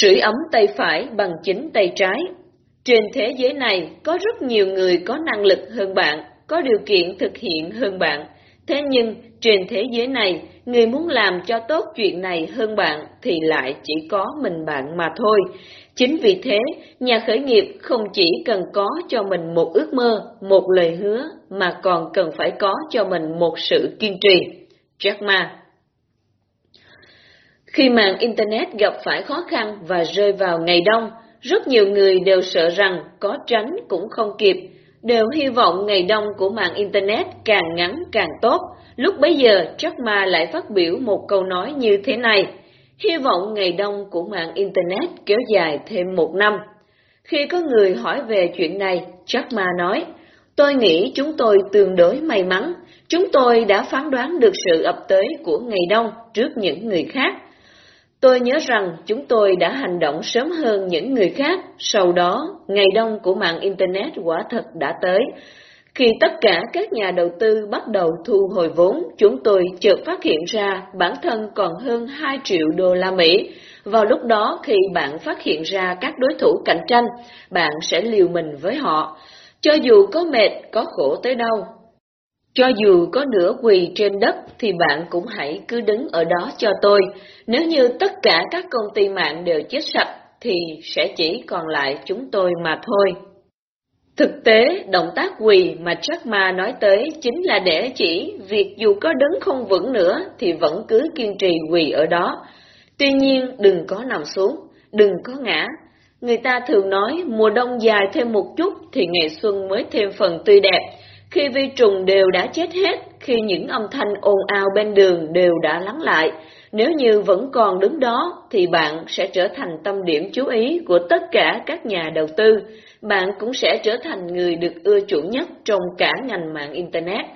Sưởi ấm tay phải bằng chính tay trái. Trên thế giới này có rất nhiều người có năng lực hơn bạn, có điều kiện thực hiện hơn bạn. Thế nhưng, trên thế giới này, người muốn làm cho tốt chuyện này hơn bạn thì lại chỉ có mình bạn mà thôi. Chính vì thế, nhà khởi nghiệp không chỉ cần có cho mình một ước mơ, một lời hứa, mà còn cần phải có cho mình một sự kiên trì. Jack Ma khi mạng Internet gặp phải khó khăn và rơi vào ngày đông, rất nhiều người đều sợ rằng có tránh cũng không kịp, đều hy vọng ngày đông của mạng Internet càng ngắn càng tốt. Lúc bấy giờ, Jack Ma lại phát biểu một câu nói như thế này, hy vọng ngày đông của mạng Internet kéo dài thêm một năm. Khi có người hỏi về chuyện này, Jack Ma nói, tôi nghĩ chúng tôi tương đối may mắn, chúng tôi đã phán đoán được sự ập tới của ngày đông trước những người khác. Tôi nhớ rằng chúng tôi đã hành động sớm hơn những người khác, sau đó ngày đông của mạng Internet quả thật đã tới. Khi tất cả các nhà đầu tư bắt đầu thu hồi vốn, chúng tôi chợt phát hiện ra bản thân còn hơn 2 triệu đô la Mỹ. Vào lúc đó khi bạn phát hiện ra các đối thủ cạnh tranh, bạn sẽ liều mình với họ. Cho dù có mệt, có khổ tới đâu, cho dù có nửa quỳ trên đất thì bạn cũng hãy cứ đứng ở đó cho tôi. Nếu như tất cả các công ty mạng đều chết sạch thì sẽ chỉ còn lại chúng tôi mà thôi. Thực tế, động tác quỳ mà Jack Ma nói tới chính là để chỉ việc dù có đứng không vững nữa thì vẫn cứ kiên trì quỳ ở đó. Tuy nhiên, đừng có nằm xuống, đừng có ngã. Người ta thường nói mùa đông dài thêm một chút thì ngày xuân mới thêm phần tươi đẹp. Khi vi trùng đều đã chết hết, khi những âm thanh ồn ào bên đường đều đã lắng lại, nếu như vẫn còn đứng đó thì bạn sẽ trở thành tâm điểm chú ý của tất cả các nhà đầu tư, bạn cũng sẽ trở thành người được ưa chuộng nhất trong cả ngành mạng Internet.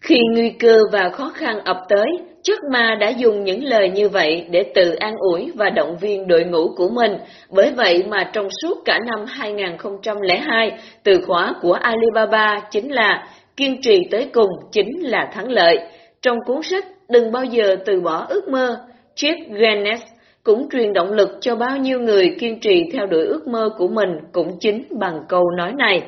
Khi nguy cơ và khó khăn ập tới, Chất ma đã dùng những lời như vậy để tự an ủi và động viên đội ngũ của mình, bởi vậy mà trong suốt cả năm 2002, từ khóa của Alibaba chính là kiên trì tới cùng chính là thắng lợi. Trong cuốn sách Đừng bao giờ từ bỏ ước mơ, Jeff Guinness cũng truyền động lực cho bao nhiêu người kiên trì theo đuổi ước mơ của mình cũng chính bằng câu nói này.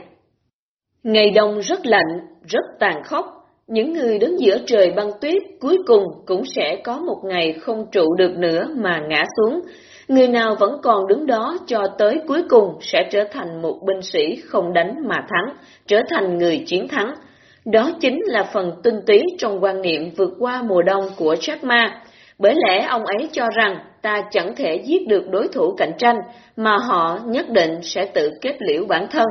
Ngày đông rất lạnh, rất tàn khốc, những người đứng giữa trời băng tuyết cuối cùng cũng sẽ có một ngày không trụ được nữa mà ngã xuống. Người nào vẫn còn đứng đó cho tới cuối cùng sẽ trở thành một binh sĩ không đánh mà thắng, trở thành người chiến thắng. Đó chính là phần tinh túy trong quan niệm vượt qua mùa đông của Jack Ma. Bởi lẽ ông ấy cho rằng ta chẳng thể giết được đối thủ cạnh tranh, mà họ nhất định sẽ tự kết liễu bản thân.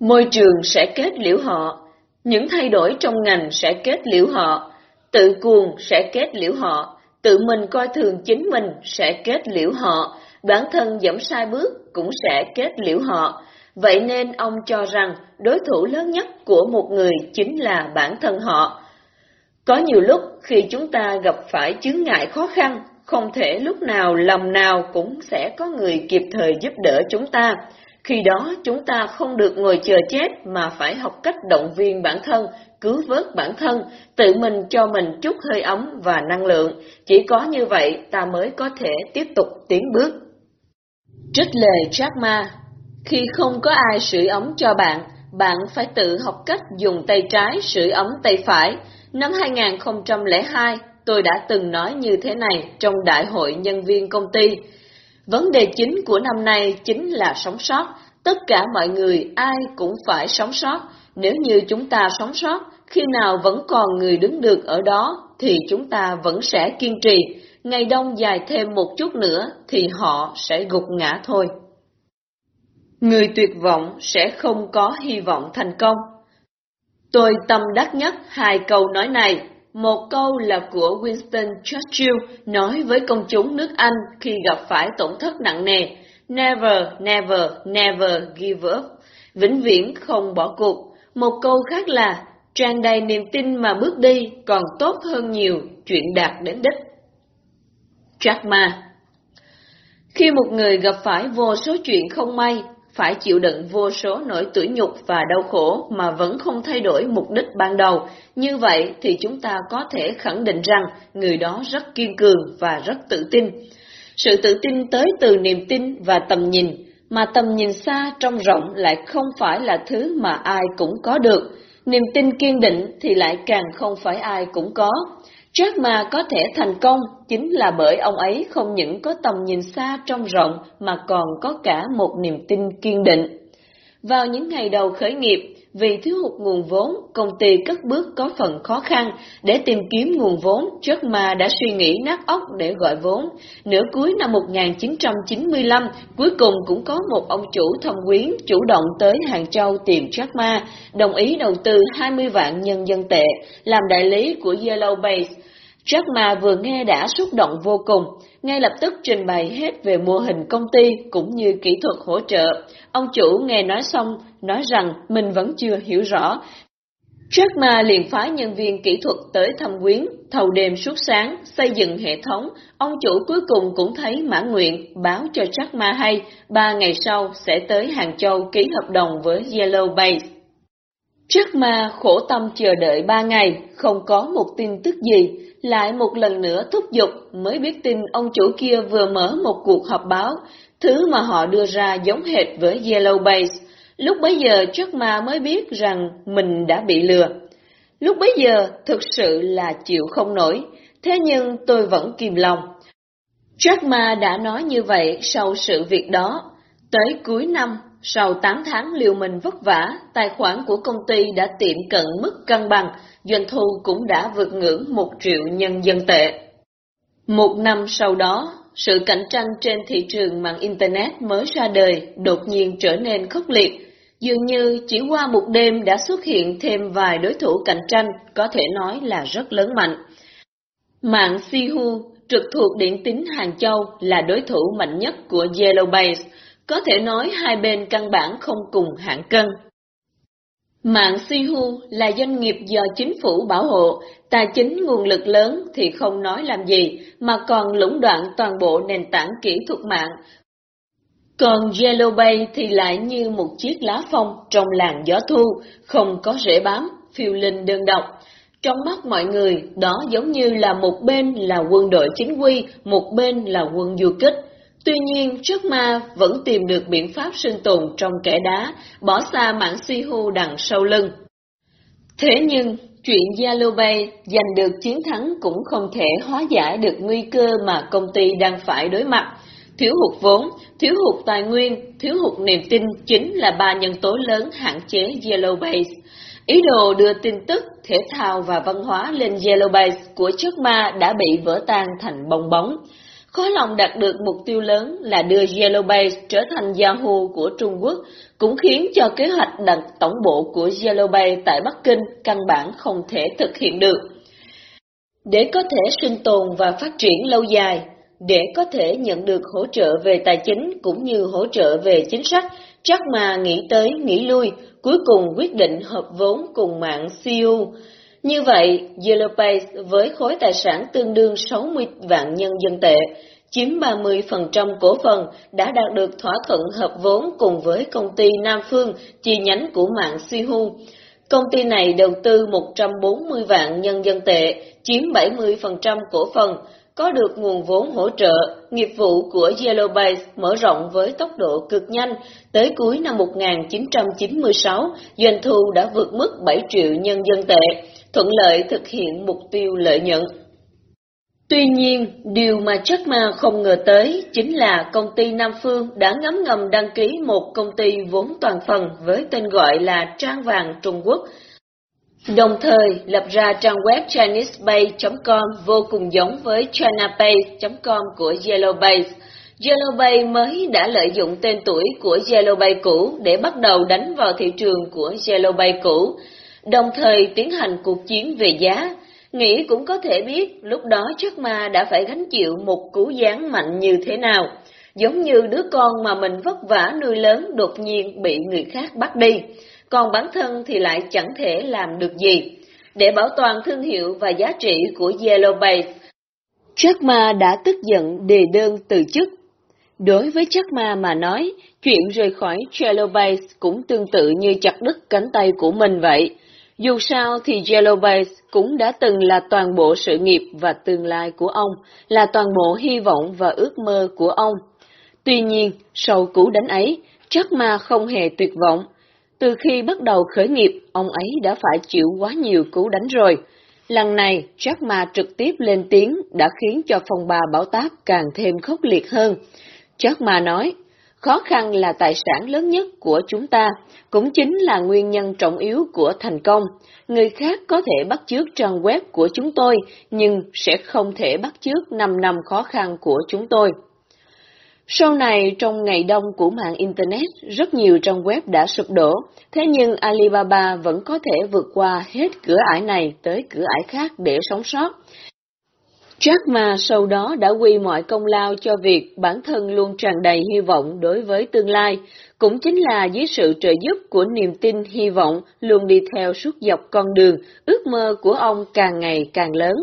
Môi trường sẽ kết liễu họ, những thay đổi trong ngành sẽ kết liễu họ, tự cuồng sẽ kết liễu họ, tự mình coi thường chính mình sẽ kết liễu họ, bản thân dẫm sai bước cũng sẽ kết liễu họ. Vậy nên ông cho rằng đối thủ lớn nhất của một người chính là bản thân họ. Có nhiều lúc khi chúng ta gặp phải chướng ngại khó khăn, không thể lúc nào lầm nào cũng sẽ có người kịp thời giúp đỡ chúng ta. Khi đó chúng ta không được ngồi chờ chết mà phải học cách động viên bản thân, cứu vớt bản thân, tự mình cho mình chút hơi ấm và năng lượng. Chỉ có như vậy ta mới có thể tiếp tục tiến bước. Trích lời Jack Ma Khi không có ai sưởi ấm cho bạn, bạn phải tự học cách dùng tay trái sưởi ấm tay phải. Năm 2002, tôi đã từng nói như thế này trong đại hội nhân viên công ty. Vấn đề chính của năm nay chính là sống sót. Tất cả mọi người ai cũng phải sống sót. Nếu như chúng ta sống sót, khi nào vẫn còn người đứng được ở đó, thì chúng ta vẫn sẽ kiên trì. Ngày đông dài thêm một chút nữa, thì họ sẽ gục ngã thôi. Người tuyệt vọng sẽ không có hy vọng thành công. Tôi tâm đắc nhất hai câu nói này một câu là của Winston Churchill nói với công chúng nước Anh khi gặp phải tổn thất nặng nề. Never, never, never give up. Vĩnh viễn không bỏ cuộc. Một câu khác là tràn đầy niềm tin mà bước đi còn tốt hơn nhiều chuyện đạt đến đích. Jack Ma Khi một người gặp phải vô số chuyện không may, phải chịu đựng vô số nỗi tủi nhục và đau khổ mà vẫn không thay đổi mục đích ban đầu. Như vậy thì chúng ta có thể khẳng định rằng người đó rất kiên cường và rất tự tin. Sự tự tin tới từ niềm tin và tầm nhìn, mà tầm nhìn xa trong rộng lại không phải là thứ mà ai cũng có được. Niềm tin kiên định thì lại càng không phải ai cũng có. Jack Ma có thể thành công chính là bởi ông ấy không những có tầm nhìn xa trong rộng mà còn có cả một niềm tin kiên định. Vào những ngày đầu khởi nghiệp, vì thiếu hụt nguồn vốn, công ty cất bước có phần khó khăn. Để tìm kiếm nguồn vốn, Jack Ma đã suy nghĩ nát óc để gọi vốn. Nửa cuối năm 1995, cuối cùng cũng có một ông chủ thông quyến chủ động tới Hàng Châu tìm Jack Ma, đồng ý đầu tư 20 vạn nhân dân tệ, làm đại lý của Yellow Base. Jack Ma vừa nghe đã xúc động vô cùng, ngay lập tức trình bày hết về mô hình công ty cũng như kỹ thuật hỗ trợ. Ông chủ nghe nói xong, nói rằng mình vẫn chưa hiểu rõ. Jack Ma liền phái nhân viên kỹ thuật tới thăm quyến, thầu đêm suốt sáng, xây dựng hệ thống. Ông chủ cuối cùng cũng thấy mãn nguyện, báo cho Jack Ma hay, ba ngày sau sẽ tới Hàng Châu ký hợp đồng với Yellow Base. Trước Ma khổ tâm chờ đợi ba ngày, không có một tin tức gì, lại một lần nữa thúc giục mới biết tin ông chủ kia vừa mở một cuộc họp báo, thứ mà họ đưa ra giống hệt với Yellow Base. Lúc bấy giờ trước Ma mới biết rằng mình đã bị lừa. Lúc bấy giờ thực sự là chịu không nổi, thế nhưng tôi vẫn kìm lòng. Jack Ma đã nói như vậy sau sự việc đó. Tới cuối năm, sau 8 tháng liều mình vất vả, tài khoản của công ty đã tiệm cận mức cân bằng, doanh thu cũng đã vượt ngưỡng một triệu nhân dân tệ. Một năm sau đó, sự cạnh tranh trên thị trường mạng Internet mới ra đời đột nhiên trở nên khốc liệt. Dường như chỉ qua một đêm đã xuất hiện thêm vài đối thủ cạnh tranh có thể nói là rất lớn mạnh. Mạng Sihu trực thuộc điện tín Hàng Châu là đối thủ mạnh nhất của Yellowbase, có thể nói hai bên căn bản không cùng hạng cân. Mạng Sihu là doanh nghiệp do chính phủ bảo hộ, tài chính nguồn lực lớn thì không nói làm gì, mà còn lũng đoạn toàn bộ nền tảng kỹ thuật mạng. Còn Yellow Bay thì lại như một chiếc lá phong trong làn gió thu, không có rễ bám, phiêu linh đơn độc. Trong mắt mọi người, đó giống như là một bên là quân đội chính quy, một bên là quân du kích. Tuy nhiên, trước Ma vẫn tìm được biện pháp sinh tồn trong kẻ đá, bỏ xa mảng suy Sihu đằng sau lưng. Thế nhưng, chuyện Yalobay giành được chiến thắng cũng không thể hóa giải được nguy cơ mà công ty đang phải đối mặt. Thiếu hụt vốn, thiếu hụt tài nguyên, thiếu hụt niềm tin chính là ba nhân tố lớn hạn chế Yellowbase. Ý đồ đưa tin tức, thể thao và văn hóa lên Yellowbase của trước Ma đã bị vỡ tan thành bong bóng. Khó lòng đạt được mục tiêu lớn là đưa Yellowbase trở thành Yahoo của Trung Quốc, cũng khiến cho kế hoạch đặt tổng bộ của Yellowbase tại Bắc Kinh căn bản không thể thực hiện được. Để có thể sinh tồn và phát triển lâu dài, để có thể nhận được hỗ trợ về tài chính cũng như hỗ trợ về chính sách, chắc mà nghĩ tới nghĩ lui, cuối cùng quyết định hợp vốn cùng mạng CU. Như vậy, Yellowpace với khối tài sản tương đương 60 vạn nhân dân tệ, chiếm 30% cổ phần, đã đạt được thỏa thuận hợp vốn cùng với công ty Nam Phương, chi nhánh của mạng Sihu. Công ty này đầu tư 140 vạn nhân dân tệ, chiếm 70% cổ phần, có được nguồn vốn hỗ trợ, nghiệp vụ của Yellowbase mở rộng với tốc độ cực nhanh, tới cuối năm 1996, doanh thu đã vượt mức 7 triệu nhân dân tệ, thuận lợi thực hiện mục tiêu lợi nhuận. Tuy nhiên, điều mà Jack Ma không ngờ tới chính là công ty Nam Phương đã ngấm ngầm đăng ký một công ty vốn toàn phần với tên gọi là Trang Vàng Trung Quốc, đồng thời lập ra trang web chinesebay.com vô cùng giống với chinapay.com của Yellowbase. Yellowbay mới đã lợi dụng tên tuổi của Yellowbay cũ để bắt đầu đánh vào thị trường của Yellowbay cũ, đồng thời tiến hành cuộc chiến về giá. Nghĩ cũng có thể biết lúc đó chắc Ma đã phải gánh chịu một cú giáng mạnh như thế nào, giống như đứa con mà mình vất vả nuôi lớn đột nhiên bị người khác bắt đi còn bản thân thì lại chẳng thể làm được gì. Để bảo toàn thương hiệu và giá trị của Yellow Base, Jack Ma đã tức giận đề đơn từ chức. Đối với Jack Ma mà nói, chuyện rời khỏi Yellow Base cũng tương tự như chặt đứt cánh tay của mình vậy. Dù sao thì Yellow Base cũng đã từng là toàn bộ sự nghiệp và tương lai của ông, là toàn bộ hy vọng và ước mơ của ông. Tuy nhiên, sau cú đánh ấy, chắc mà không hề tuyệt vọng. Từ khi bắt đầu khởi nghiệp, ông ấy đã phải chịu quá nhiều cú đánh rồi. Lần này, Jack Ma trực tiếp lên tiếng đã khiến cho phòng bà bảo táp càng thêm khốc liệt hơn. Jack Ma nói, khó khăn là tài sản lớn nhất của chúng ta, cũng chính là nguyên nhân trọng yếu của thành công. Người khác có thể bắt chước trang web của chúng tôi, nhưng sẽ không thể bắt chước 5 năm khó khăn của chúng tôi. Sau này, trong ngày đông của mạng Internet, rất nhiều trang web đã sụp đổ, thế nhưng Alibaba vẫn có thể vượt qua hết cửa ải này tới cửa ải khác để sống sót. Jack Ma sau đó đã quy mọi công lao cho việc bản thân luôn tràn đầy hy vọng đối với tương lai, cũng chính là dưới sự trợ giúp của niềm tin hy vọng luôn đi theo suốt dọc con đường, ước mơ của ông càng ngày càng lớn,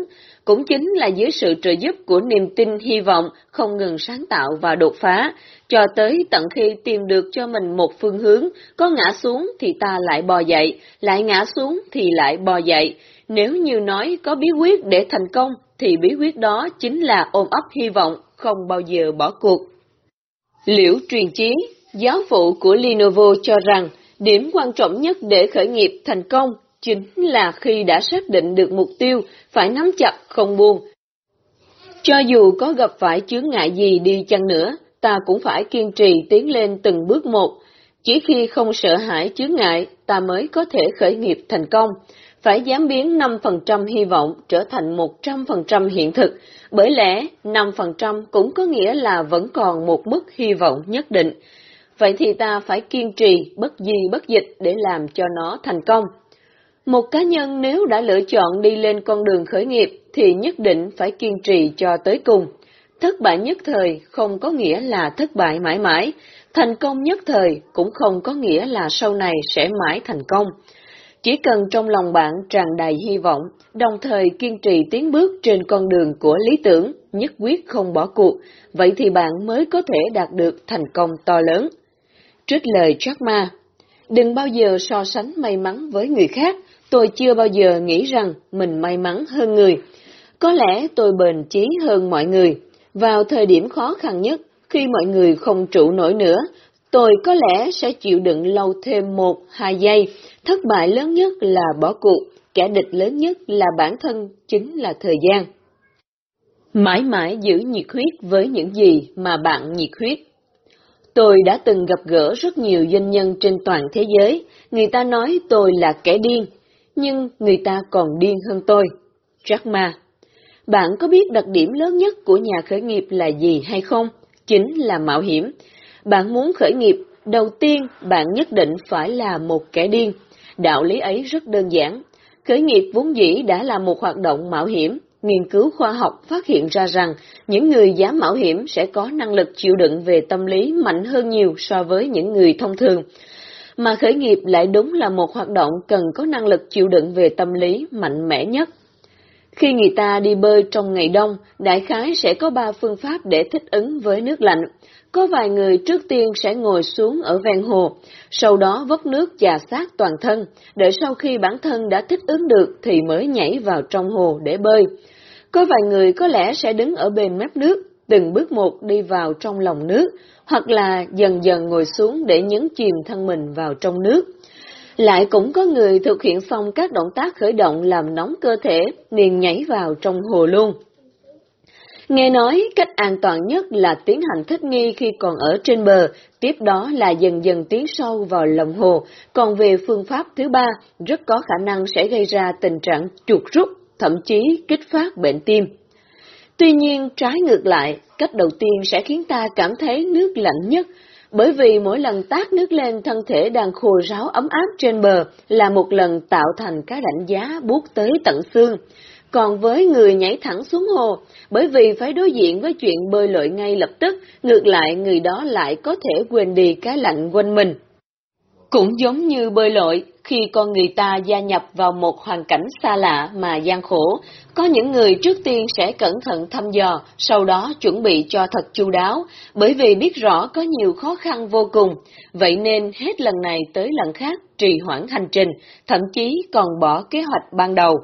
cũng chính là dưới sự trợ giúp của niềm tin hy vọng không ngừng sáng tạo và đột phá, cho tới tận khi tìm được cho mình một phương hướng, có ngã xuống thì ta lại bò dậy, lại ngã xuống thì lại bò dậy. Nếu như nói có bí quyết để thành công, thì bí quyết đó chính là ôm ấp hy vọng, không bao giờ bỏ cuộc. Liễu truyền chí, giáo phụ của Lenovo cho rằng, điểm quan trọng nhất để khởi nghiệp thành công chính là khi đã xác định được mục tiêu, phải nắm chặt không buông. Cho dù có gặp phải chướng ngại gì đi chăng nữa, ta cũng phải kiên trì tiến lên từng bước một. Chỉ khi không sợ hãi chướng ngại, ta mới có thể khởi nghiệp thành công. Phải dám biến 5% hy vọng trở thành 100% hiện thực, bởi lẽ 5% cũng có nghĩa là vẫn còn một mức hy vọng nhất định. Vậy thì ta phải kiên trì, bất di bất dịch để làm cho nó thành công. Một cá nhân nếu đã lựa chọn đi lên con đường khởi nghiệp thì nhất định phải kiên trì cho tới cùng. Thất bại nhất thời không có nghĩa là thất bại mãi mãi, thành công nhất thời cũng không có nghĩa là sau này sẽ mãi thành công. Chỉ cần trong lòng bạn tràn đầy hy vọng, đồng thời kiên trì tiến bước trên con đường của lý tưởng, nhất quyết không bỏ cuộc, vậy thì bạn mới có thể đạt được thành công to lớn. Trích lời Jack Ma Đừng bao giờ so sánh may mắn với người khác, tôi chưa bao giờ nghĩ rằng mình may mắn hơn người. Có lẽ tôi bền chí hơn mọi người. Vào thời điểm khó khăn nhất, khi mọi người không trụ nổi nữa, tôi có lẽ sẽ chịu đựng lâu thêm một, hai giây. Thất bại lớn nhất là bỏ cuộc, kẻ địch lớn nhất là bản thân, chính là thời gian. Mãi mãi giữ nhiệt huyết với những gì mà bạn nhiệt huyết. Tôi đã từng gặp gỡ rất nhiều doanh nhân trên toàn thế giới, người ta nói tôi là kẻ điên, nhưng người ta còn điên hơn tôi. Jack Ma Bạn có biết đặc điểm lớn nhất của nhà khởi nghiệp là gì hay không? Chính là mạo hiểm. Bạn muốn khởi nghiệp, đầu tiên bạn nhất định phải là một kẻ điên. Đạo lý ấy rất đơn giản. Khởi nghiệp vốn dĩ đã là một hoạt động mạo hiểm. Nghiên cứu khoa học phát hiện ra rằng những người dám mạo hiểm sẽ có năng lực chịu đựng về tâm lý mạnh hơn nhiều so với những người thông thường mà khởi nghiệp lại đúng là một hoạt động cần có năng lực chịu đựng về tâm lý mạnh mẽ nhất. Khi người ta đi bơi trong ngày đông, đại khái sẽ có ba phương pháp để thích ứng với nước lạnh. Có vài người trước tiên sẽ ngồi xuống ở ven hồ, sau đó vốc nước chà sát toàn thân, để sau khi bản thân đã thích ứng được thì mới nhảy vào trong hồ để bơi. Có vài người có lẽ sẽ đứng ở bên mép nước, từng bước một đi vào trong lòng nước, hoặc là dần dần ngồi xuống để nhấn chìm thân mình vào trong nước. Lại cũng có người thực hiện xong các động tác khởi động làm nóng cơ thể, liền nhảy vào trong hồ luôn. Nghe nói cách an toàn nhất là tiến hành thích nghi khi còn ở trên bờ, tiếp đó là dần dần tiến sâu vào lòng hồ, còn về phương pháp thứ ba, rất có khả năng sẽ gây ra tình trạng chuột rút, thậm chí kích phát bệnh tim. Tuy nhiên, trái ngược lại, cách đầu tiên sẽ khiến ta cảm thấy nước lạnh nhất, bởi vì mỗi lần tát nước lên thân thể đang khô ráo ấm áp trên bờ là một lần tạo thành cái lạnh giá buốt tới tận xương. Còn với người nhảy thẳng xuống hồ, bởi vì phải đối diện với chuyện bơi lội ngay lập tức, ngược lại người đó lại có thể quên đi cái lạnh quanh mình. Cũng giống như bơi lội, khi con người ta gia nhập vào một hoàn cảnh xa lạ mà gian khổ, có những người trước tiên sẽ cẩn thận thăm dò, sau đó chuẩn bị cho thật chu đáo, bởi vì biết rõ có nhiều khó khăn vô cùng, vậy nên hết lần này tới lần khác trì hoãn hành trình, thậm chí còn bỏ kế hoạch ban đầu.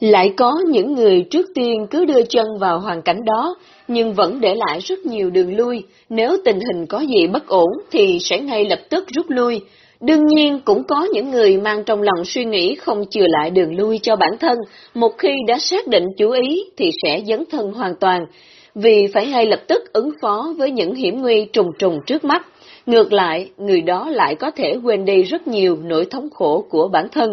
Lại có những người trước tiên cứ đưa chân vào hoàn cảnh đó, nhưng vẫn để lại rất nhiều đường lui, nếu tình hình có gì bất ổn thì sẽ ngay lập tức rút lui. Đương nhiên cũng có những người mang trong lòng suy nghĩ không chừa lại đường lui cho bản thân, một khi đã xác định chú ý thì sẽ dấn thân hoàn toàn, vì phải ngay lập tức ứng phó với những hiểm nguy trùng trùng trước mắt. Ngược lại, người đó lại có thể quên đi rất nhiều nỗi thống khổ của bản thân.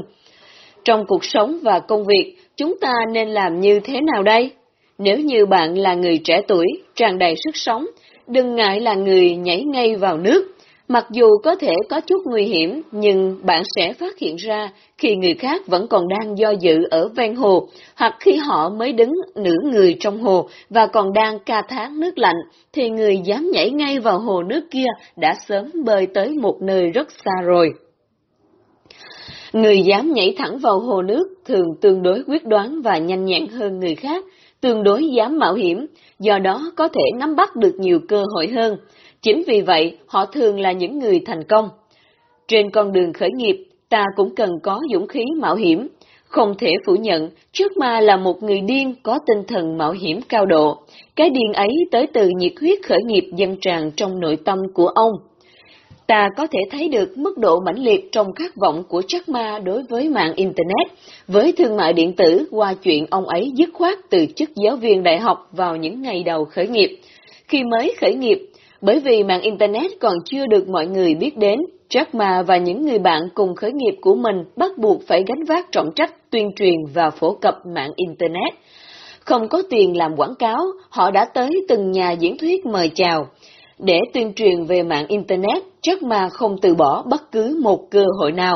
Trong cuộc sống và công việc, chúng ta nên làm như thế nào đây? Nếu như bạn là người trẻ tuổi, tràn đầy sức sống, đừng ngại là người nhảy ngay vào nước. Mặc dù có thể có chút nguy hiểm, nhưng bạn sẽ phát hiện ra khi người khác vẫn còn đang do dự ở ven hồ, hoặc khi họ mới đứng nửa người trong hồ và còn đang ca thác nước lạnh, thì người dám nhảy ngay vào hồ nước kia đã sớm bơi tới một nơi rất xa rồi. Người dám nhảy thẳng vào hồ nước thường tương đối quyết đoán và nhanh nhẹn hơn người khác, tương đối dám mạo hiểm, do đó có thể nắm bắt được nhiều cơ hội hơn. Chính vì vậy, họ thường là những người thành công. Trên con đường khởi nghiệp, ta cũng cần có dũng khí mạo hiểm. Không thể phủ nhận, trước ma là một người điên có tinh thần mạo hiểm cao độ. Cái điên ấy tới từ nhiệt huyết khởi nghiệp dân tràn trong nội tâm của ông. Ta có thể thấy được mức độ mãnh liệt trong khát vọng của Jack Ma đối với mạng Internet, với thương mại điện tử qua chuyện ông ấy dứt khoát từ chức giáo viên đại học vào những ngày đầu khởi nghiệp. Khi mới khởi nghiệp, bởi vì mạng Internet còn chưa được mọi người biết đến, Jack Ma và những người bạn cùng khởi nghiệp của mình bắt buộc phải gánh vác trọng trách tuyên truyền và phổ cập mạng Internet. Không có tiền làm quảng cáo, họ đã tới từng nhà diễn thuyết mời chào. Để tuyên truyền về mạng Internet, Jack Ma không từ bỏ bất cứ một cơ hội nào.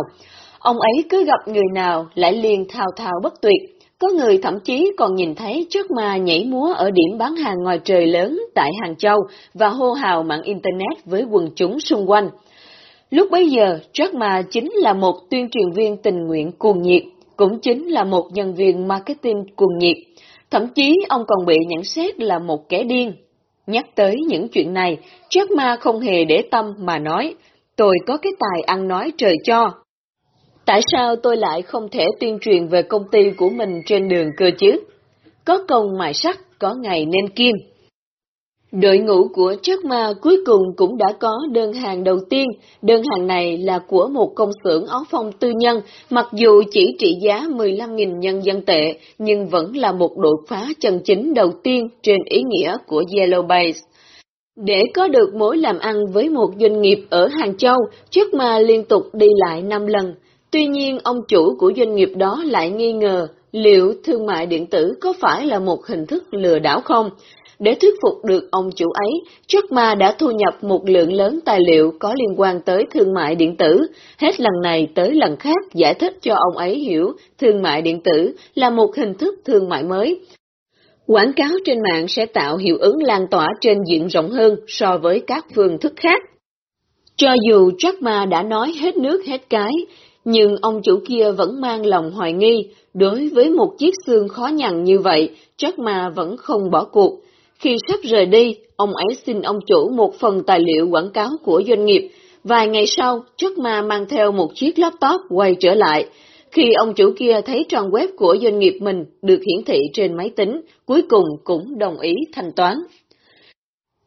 Ông ấy cứ gặp người nào lại liền thao thao bất tuyệt. Có người thậm chí còn nhìn thấy trước Ma nhảy múa ở điểm bán hàng ngoài trời lớn tại Hàng Châu và hô hào mạng Internet với quần chúng xung quanh. Lúc bấy giờ, Jack Ma chính là một tuyên truyền viên tình nguyện cuồng nhiệt, cũng chính là một nhân viên marketing cuồng nhiệt. Thậm chí ông còn bị nhận xét là một kẻ điên Nhắc tới những chuyện này, Jack Ma không hề để tâm mà nói, tôi có cái tài ăn nói trời cho. Tại sao tôi lại không thể tuyên truyền về công ty của mình trên đường cơ chứ? Có công mài sắt, có ngày nên kim. Đội ngũ của Jack Ma cuối cùng cũng đã có đơn hàng đầu tiên, đơn hàng này là của một công xưởng áo phông tư nhân, mặc dù chỉ trị giá 15.000 nhân dân tệ, nhưng vẫn là một đột phá chân chính đầu tiên trên ý nghĩa của Yellow Base. Để có được mối làm ăn với một doanh nghiệp ở Hàng Châu, Jack Ma liên tục đi lại 5 lần. Tuy nhiên, ông chủ của doanh nghiệp đó lại nghi ngờ liệu thương mại điện tử có phải là một hình thức lừa đảo không? Để thuyết phục được ông chủ ấy, Jack Ma đã thu nhập một lượng lớn tài liệu có liên quan tới thương mại điện tử, hết lần này tới lần khác giải thích cho ông ấy hiểu thương mại điện tử là một hình thức thương mại mới. Quảng cáo trên mạng sẽ tạo hiệu ứng lan tỏa trên diện rộng hơn so với các phương thức khác. Cho dù Jack Ma đã nói hết nước hết cái, nhưng ông chủ kia vẫn mang lòng hoài nghi, đối với một chiếc xương khó nhằn như vậy, Jack Ma vẫn không bỏ cuộc. Khi sắp rời đi, ông ấy xin ông chủ một phần tài liệu quảng cáo của doanh nghiệp. Vài ngày sau, chắc Ma mang theo một chiếc laptop quay trở lại. Khi ông chủ kia thấy trang web của doanh nghiệp mình được hiển thị trên máy tính, cuối cùng cũng đồng ý thanh toán.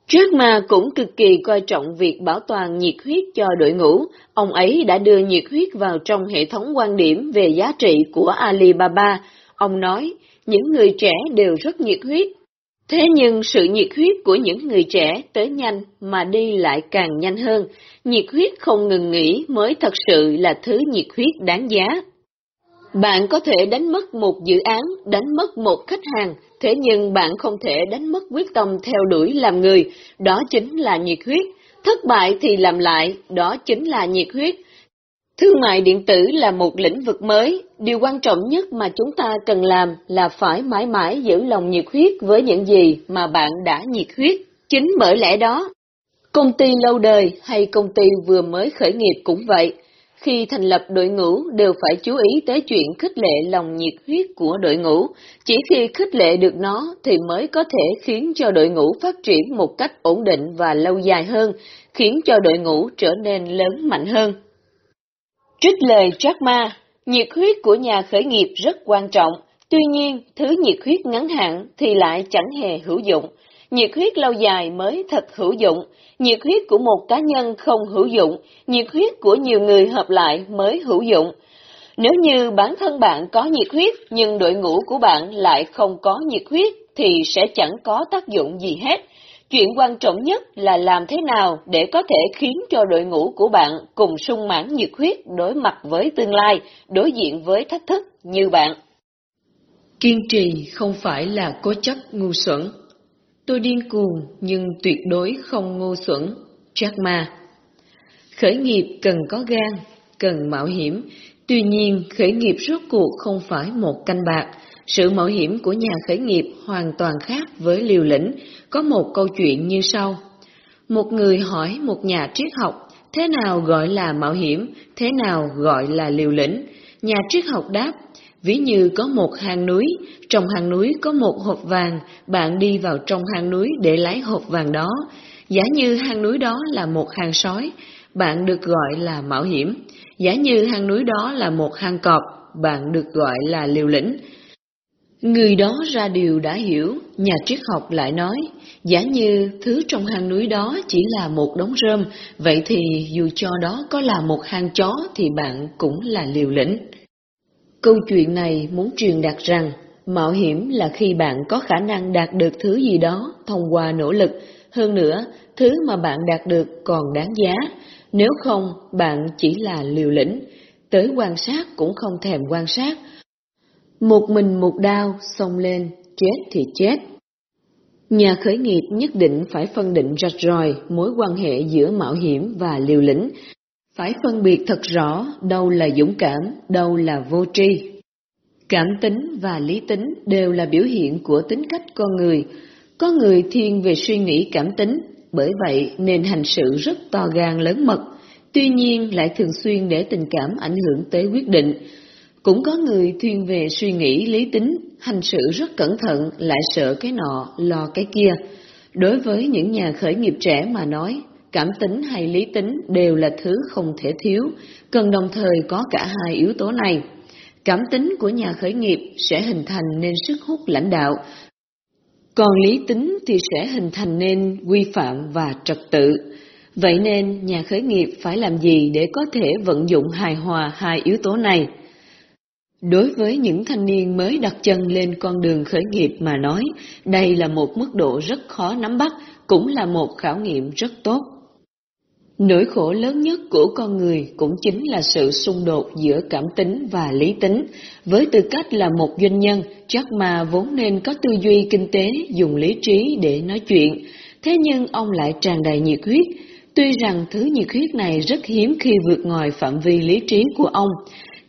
Jack Ma cũng cực kỳ coi trọng việc bảo toàn nhiệt huyết cho đội ngũ, ông ấy đã đưa nhiệt huyết vào trong hệ thống quan điểm về giá trị của Alibaba. Ông nói, những người trẻ đều rất nhiệt huyết, Thế nhưng sự nhiệt huyết của những người trẻ tới nhanh mà đi lại càng nhanh hơn, nhiệt huyết không ngừng nghỉ mới thật sự là thứ nhiệt huyết đáng giá. Bạn có thể đánh mất một dự án, đánh mất một khách hàng, thế nhưng bạn không thể đánh mất quyết tâm theo đuổi làm người, đó chính là nhiệt huyết. Thất bại thì làm lại, đó chính là nhiệt huyết. Thương mại điện tử là một lĩnh vực mới, điều quan trọng nhất mà chúng ta cần làm là phải mãi mãi giữ lòng nhiệt huyết với những gì mà bạn đã nhiệt huyết. Chính bởi lẽ đó, Công ty lâu đời hay công ty vừa mới khởi nghiệp cũng vậy, khi thành lập đội ngũ đều phải chú ý tới chuyện khích lệ lòng nhiệt huyết của đội ngũ, chỉ khi khích lệ được nó thì mới có thể khiến cho đội ngũ phát triển một cách ổn định và lâu dài hơn, khiến cho đội ngũ trở nên lớn mạnh hơn. Trích lời Jack Ma, nhiệt huyết của nhà khởi nghiệp rất quan trọng, tuy nhiên thứ nhiệt huyết ngắn hạn thì lại chẳng hề hữu dụng nhiệt huyết lâu dài mới thật hữu dụng, nhiệt huyết của một cá nhân không hữu dụng, nhiệt huyết của nhiều người hợp lại mới hữu dụng. Nếu như bản thân bạn có nhiệt huyết nhưng đội ngũ của bạn lại không có nhiệt huyết thì sẽ chẳng có tác dụng gì hết. Chuyện quan trọng nhất là làm thế nào để có thể khiến cho đội ngũ của bạn cùng sung mãn nhiệt huyết đối mặt với tương lai, đối diện với thách thức như bạn. Kiên trì không phải là cố chấp ngu xuẩn. Tôi điên cuồng nhưng tuyệt đối không ngu xuẩn. Jack Ma Khởi nghiệp cần có gan, cần mạo hiểm. Tuy nhiên, khởi nghiệp rốt cuộc không phải một canh bạc. Sự mạo hiểm của nhà khởi nghiệp hoàn toàn khác với liều lĩnh. Có một câu chuyện như sau. Một người hỏi một nhà triết học, thế nào gọi là mạo hiểm, thế nào gọi là liều lĩnh? Nhà triết học đáp, Ví như có một hang núi, trong hang núi có một hộp vàng, bạn đi vào trong hang núi để lấy hộp vàng đó. Giả như hang núi đó là một hang sói, bạn được gọi là mạo hiểm. Giả như hang núi đó là một hang cọp, bạn được gọi là liều lĩnh. Người đó ra điều đã hiểu, nhà triết học lại nói, giả như thứ trong hang núi đó chỉ là một đống rơm, vậy thì dù cho đó có là một hang chó thì bạn cũng là liều lĩnh. Câu chuyện này muốn truyền đạt rằng, mạo hiểm là khi bạn có khả năng đạt được thứ gì đó thông qua nỗ lực, hơn nữa, thứ mà bạn đạt được còn đáng giá, nếu không bạn chỉ là liều lĩnh, tới quan sát cũng không thèm quan sát. Một mình một đao xông lên, chết thì chết. Nhà khởi nghiệp nhất định phải phân định rạch ròi mối quan hệ giữa mạo hiểm và liều lĩnh, phải phân biệt thật rõ đâu là dũng cảm, đâu là vô tri. Cảm tính và lý tính đều là biểu hiện của tính cách con người. Có người thiên về suy nghĩ cảm tính, bởi vậy nên hành sự rất to gan lớn mật, tuy nhiên lại thường xuyên để tình cảm ảnh hưởng tới quyết định. Cũng có người thiên về suy nghĩ lý tính, hành sự rất cẩn thận, lại sợ cái nọ, lo cái kia. Đối với những nhà khởi nghiệp trẻ mà nói, cảm tính hay lý tính đều là thứ không thể thiếu, cần đồng thời có cả hai yếu tố này. Cảm tính của nhà khởi nghiệp sẽ hình thành nên sức hút lãnh đạo, còn lý tính thì sẽ hình thành nên quy phạm và trật tự. Vậy nên nhà khởi nghiệp phải làm gì để có thể vận dụng hài hòa hai yếu tố này? Đối với những thanh niên mới đặt chân lên con đường khởi nghiệp mà nói, đây là một mức độ rất khó nắm bắt, cũng là một khảo nghiệm rất tốt. Nỗi khổ lớn nhất của con người cũng chính là sự xung đột giữa cảm tính và lý tính. Với tư cách là một doanh nhân, chắc mà vốn nên có tư duy kinh tế, dùng lý trí để nói chuyện. Thế nhưng ông lại tràn đầy nhiệt huyết. Tuy rằng thứ nhiệt huyết này rất hiếm khi vượt ngoài phạm vi lý trí của ông.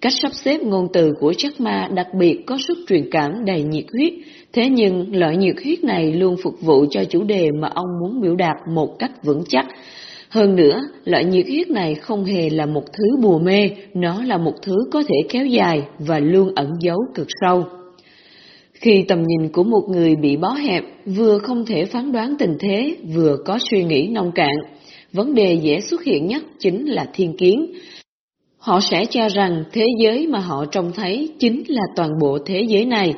Cách sắp xếp ngôn từ của Jack Ma đặc biệt có sức truyền cảm đầy nhiệt huyết, thế nhưng loại nhiệt huyết này luôn phục vụ cho chủ đề mà ông muốn biểu đạt một cách vững chắc. Hơn nữa, loại nhiệt huyết này không hề là một thứ bùa mê, nó là một thứ có thể kéo dài và luôn ẩn giấu cực sâu. Khi tầm nhìn của một người bị bó hẹp, vừa không thể phán đoán tình thế, vừa có suy nghĩ nông cạn, vấn đề dễ xuất hiện nhất chính là thiên kiến. Họ sẽ cho rằng thế giới mà họ trông thấy chính là toàn bộ thế giới này,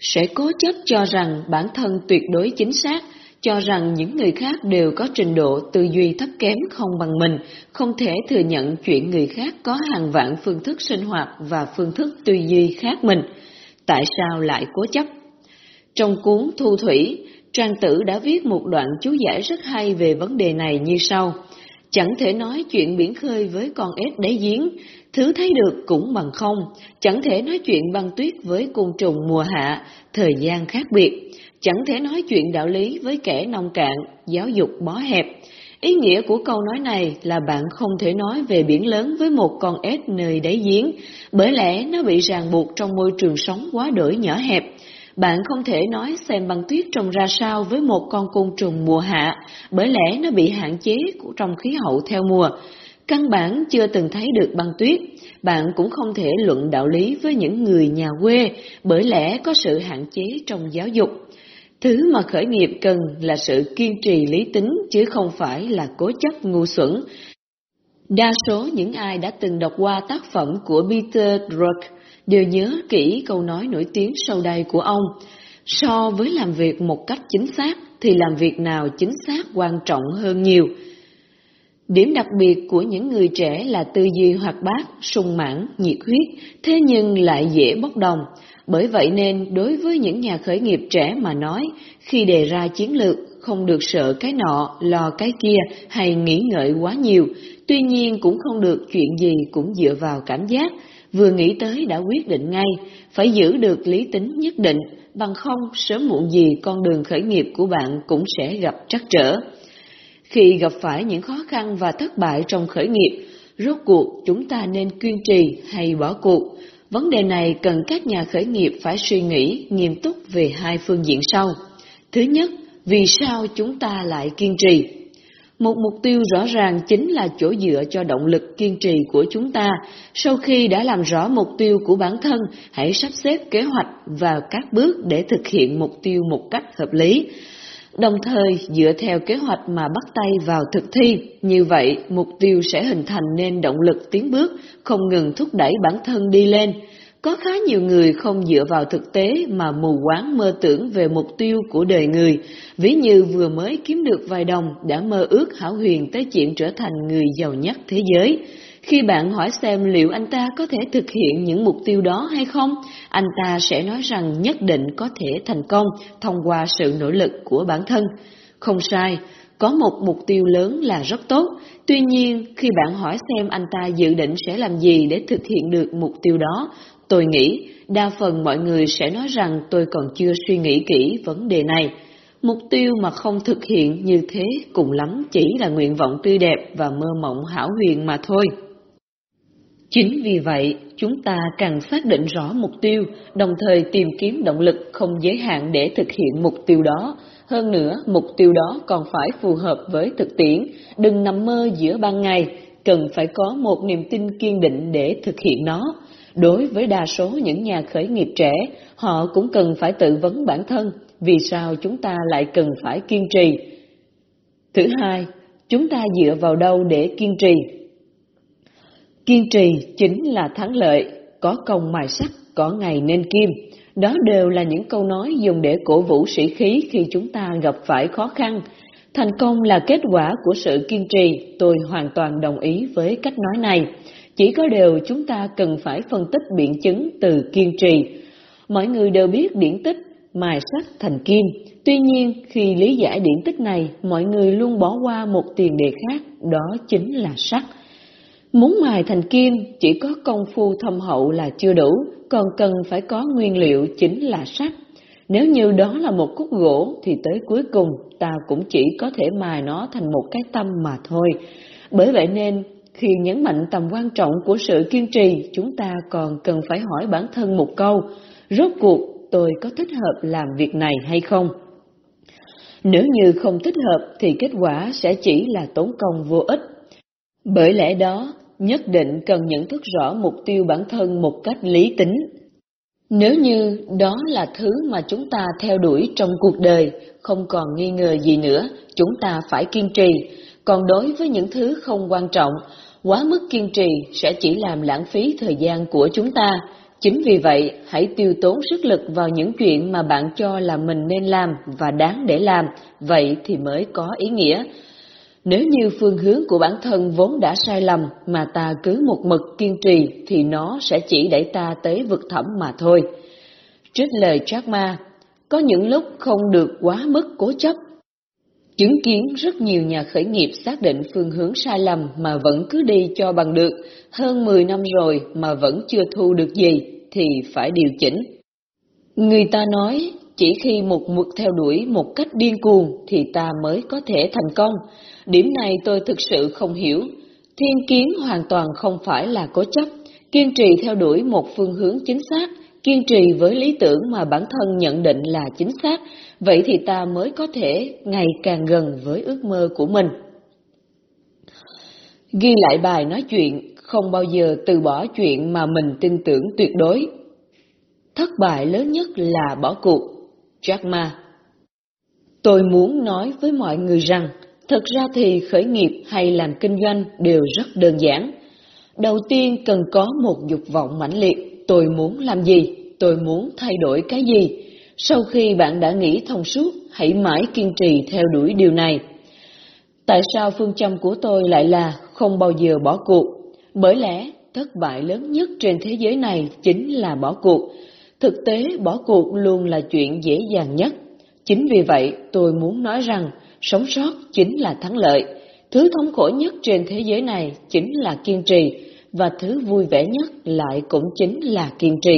sẽ cố chấp cho rằng bản thân tuyệt đối chính xác, cho rằng những người khác đều có trình độ tư duy thấp kém không bằng mình, không thể thừa nhận chuyện người khác có hàng vạn phương thức sinh hoạt và phương thức tư duy khác mình. Tại sao lại cố chấp? Trong cuốn Thu Thủy, Trang Tử đã viết một đoạn chú giải rất hay về vấn đề này như sau. Chẳng thể nói chuyện biển khơi với con ếch đáy giếng, thứ thấy được cũng bằng không, chẳng thể nói chuyện băng tuyết với côn trùng mùa hạ, thời gian khác biệt chẳng thể nói chuyện đạo lý với kẻ nông cạn, giáo dục bó hẹp. Ý nghĩa của câu nói này là bạn không thể nói về biển lớn với một con ếch nơi đáy giếng, bởi lẽ nó bị ràng buộc trong môi trường sống quá đổi nhỏ hẹp. Bạn không thể nói xem băng tuyết trông ra sao với một con côn trùng mùa hạ, bởi lẽ nó bị hạn chế trong khí hậu theo mùa. Căn bản chưa từng thấy được băng tuyết, bạn cũng không thể luận đạo lý với những người nhà quê, bởi lẽ có sự hạn chế trong giáo dục. Thứ mà khởi nghiệp cần là sự kiên trì lý tính chứ không phải là cố chấp ngu xuẩn. Đa số những ai đã từng đọc qua tác phẩm của Peter Drucker đều nhớ kỹ câu nói nổi tiếng sau đây của ông. So với làm việc một cách chính xác thì làm việc nào chính xác quan trọng hơn nhiều. Điểm đặc biệt của những người trẻ là tư duy hoạt bát, sung mãn, nhiệt huyết, thế nhưng lại dễ bốc đồng. Bởi vậy nên đối với những nhà khởi nghiệp trẻ mà nói, khi đề ra chiến lược không được sợ cái nọ, lo cái kia hay nghĩ ngợi quá nhiều, tuy nhiên cũng không được chuyện gì cũng dựa vào cảm giác, vừa nghĩ tới đã quyết định ngay, phải giữ được lý tính nhất định, bằng không sớm muộn gì con đường khởi nghiệp của bạn cũng sẽ gặp trắc trở. Khi gặp phải những khó khăn và thất bại trong khởi nghiệp, rốt cuộc chúng ta nên kiên trì hay bỏ cuộc? Vấn đề này cần các nhà khởi nghiệp phải suy nghĩ nghiêm túc về hai phương diện sau. Thứ nhất, vì sao chúng ta lại kiên trì? Một mục tiêu rõ ràng chính là chỗ dựa cho động lực kiên trì của chúng ta. Sau khi đã làm rõ mục tiêu của bản thân, hãy sắp xếp kế hoạch và các bước để thực hiện mục tiêu một cách hợp lý. Đồng thời dựa theo kế hoạch mà bắt tay vào thực thi, như vậy mục tiêu sẽ hình thành nên động lực tiến bước, không ngừng thúc đẩy bản thân đi lên. Có khá nhiều người không dựa vào thực tế mà mù quáng mơ tưởng về mục tiêu của đời người, ví như vừa mới kiếm được vài đồng đã mơ ước hảo huyền tới chuyện trở thành người giàu nhất thế giới. Khi bạn hỏi xem liệu anh ta có thể thực hiện những mục tiêu đó hay không, anh ta sẽ nói rằng nhất định có thể thành công thông qua sự nỗ lực của bản thân. Không sai, có một mục tiêu lớn là rất tốt, tuy nhiên khi bạn hỏi xem anh ta dự định sẽ làm gì để thực hiện được mục tiêu đó, tôi nghĩ đa phần mọi người sẽ nói rằng tôi còn chưa suy nghĩ kỹ vấn đề này. Mục tiêu mà không thực hiện như thế cùng lắm chỉ là nguyện vọng tươi đẹp và mơ mộng hảo huyền mà thôi. Chính vì vậy, chúng ta càng xác định rõ mục tiêu, đồng thời tìm kiếm động lực không giới hạn để thực hiện mục tiêu đó. Hơn nữa, mục tiêu đó còn phải phù hợp với thực tiễn, đừng nằm mơ giữa ban ngày, cần phải có một niềm tin kiên định để thực hiện nó. Đối với đa số những nhà khởi nghiệp trẻ, họ cũng cần phải tự vấn bản thân, vì sao chúng ta lại cần phải kiên trì. Thứ hai, chúng ta dựa vào đâu để kiên trì? Kiên trì chính là thắng lợi, có công mài sắt, có ngày nên kim. Đó đều là những câu nói dùng để cổ vũ sĩ khí khi chúng ta gặp phải khó khăn. Thành công là kết quả của sự kiên trì, tôi hoàn toàn đồng ý với cách nói này. Chỉ có điều chúng ta cần phải phân tích biện chứng từ kiên trì. Mọi người đều biết điển tích mài sắt thành kim. Tuy nhiên, khi lý giải điển tích này, mọi người luôn bỏ qua một tiền đề khác, đó chính là sắt. Muốn mài thành kim, chỉ có công phu thâm hậu là chưa đủ, còn cần phải có nguyên liệu chính là sắt. Nếu như đó là một khúc gỗ thì tới cuối cùng ta cũng chỉ có thể mài nó thành một cái tâm mà thôi. Bởi vậy nên khi nhấn mạnh tầm quan trọng của sự kiên trì, chúng ta còn cần phải hỏi bản thân một câu, rốt cuộc tôi có thích hợp làm việc này hay không? Nếu như không thích hợp thì kết quả sẽ chỉ là tốn công vô ích. Bởi lẽ đó, nhất định cần nhận thức rõ mục tiêu bản thân một cách lý tính. Nếu như đó là thứ mà chúng ta theo đuổi trong cuộc đời, không còn nghi ngờ gì nữa, chúng ta phải kiên trì. Còn đối với những thứ không quan trọng, quá mức kiên trì sẽ chỉ làm lãng phí thời gian của chúng ta. Chính vì vậy, hãy tiêu tốn sức lực vào những chuyện mà bạn cho là mình nên làm và đáng để làm, vậy thì mới có ý nghĩa. Nếu như phương hướng của bản thân vốn đã sai lầm mà ta cứ một mực kiên trì thì nó sẽ chỉ đẩy ta tới vực thẳm mà thôi. Trích lời Jack Ma, có những lúc không được quá mức cố chấp. Chứng kiến rất nhiều nhà khởi nghiệp xác định phương hướng sai lầm mà vẫn cứ đi cho bằng được, hơn 10 năm rồi mà vẫn chưa thu được gì thì phải điều chỉnh. Người ta nói chỉ khi một mực theo đuổi một cách điên cuồng thì ta mới có thể thành công. Điểm này tôi thực sự không hiểu. Thiên kiến hoàn toàn không phải là cố chấp, kiên trì theo đuổi một phương hướng chính xác, kiên trì với lý tưởng mà bản thân nhận định là chính xác, vậy thì ta mới có thể ngày càng gần với ước mơ của mình. Ghi lại bài nói chuyện, không bao giờ từ bỏ chuyện mà mình tin tưởng tuyệt đối. Thất bại lớn nhất là bỏ cuộc. Jack Ma Tôi muốn nói với mọi người rằng, thật ra thì khởi nghiệp hay làm kinh doanh đều rất đơn giản. Đầu tiên cần có một dục vọng mãnh liệt, tôi muốn làm gì, tôi muốn thay đổi cái gì. Sau khi bạn đã nghĩ thông suốt, hãy mãi kiên trì theo đuổi điều này. Tại sao phương châm của tôi lại là không bao giờ bỏ cuộc? Bởi lẽ, thất bại lớn nhất trên thế giới này chính là bỏ cuộc. Thực tế, bỏ cuộc luôn là chuyện dễ dàng nhất. Chính vì vậy, tôi muốn nói rằng, sống sót chính là thắng lợi. Thứ thống khổ nhất trên thế giới này chính là kiên trì, và thứ vui vẻ nhất lại cũng chính là kiên trì.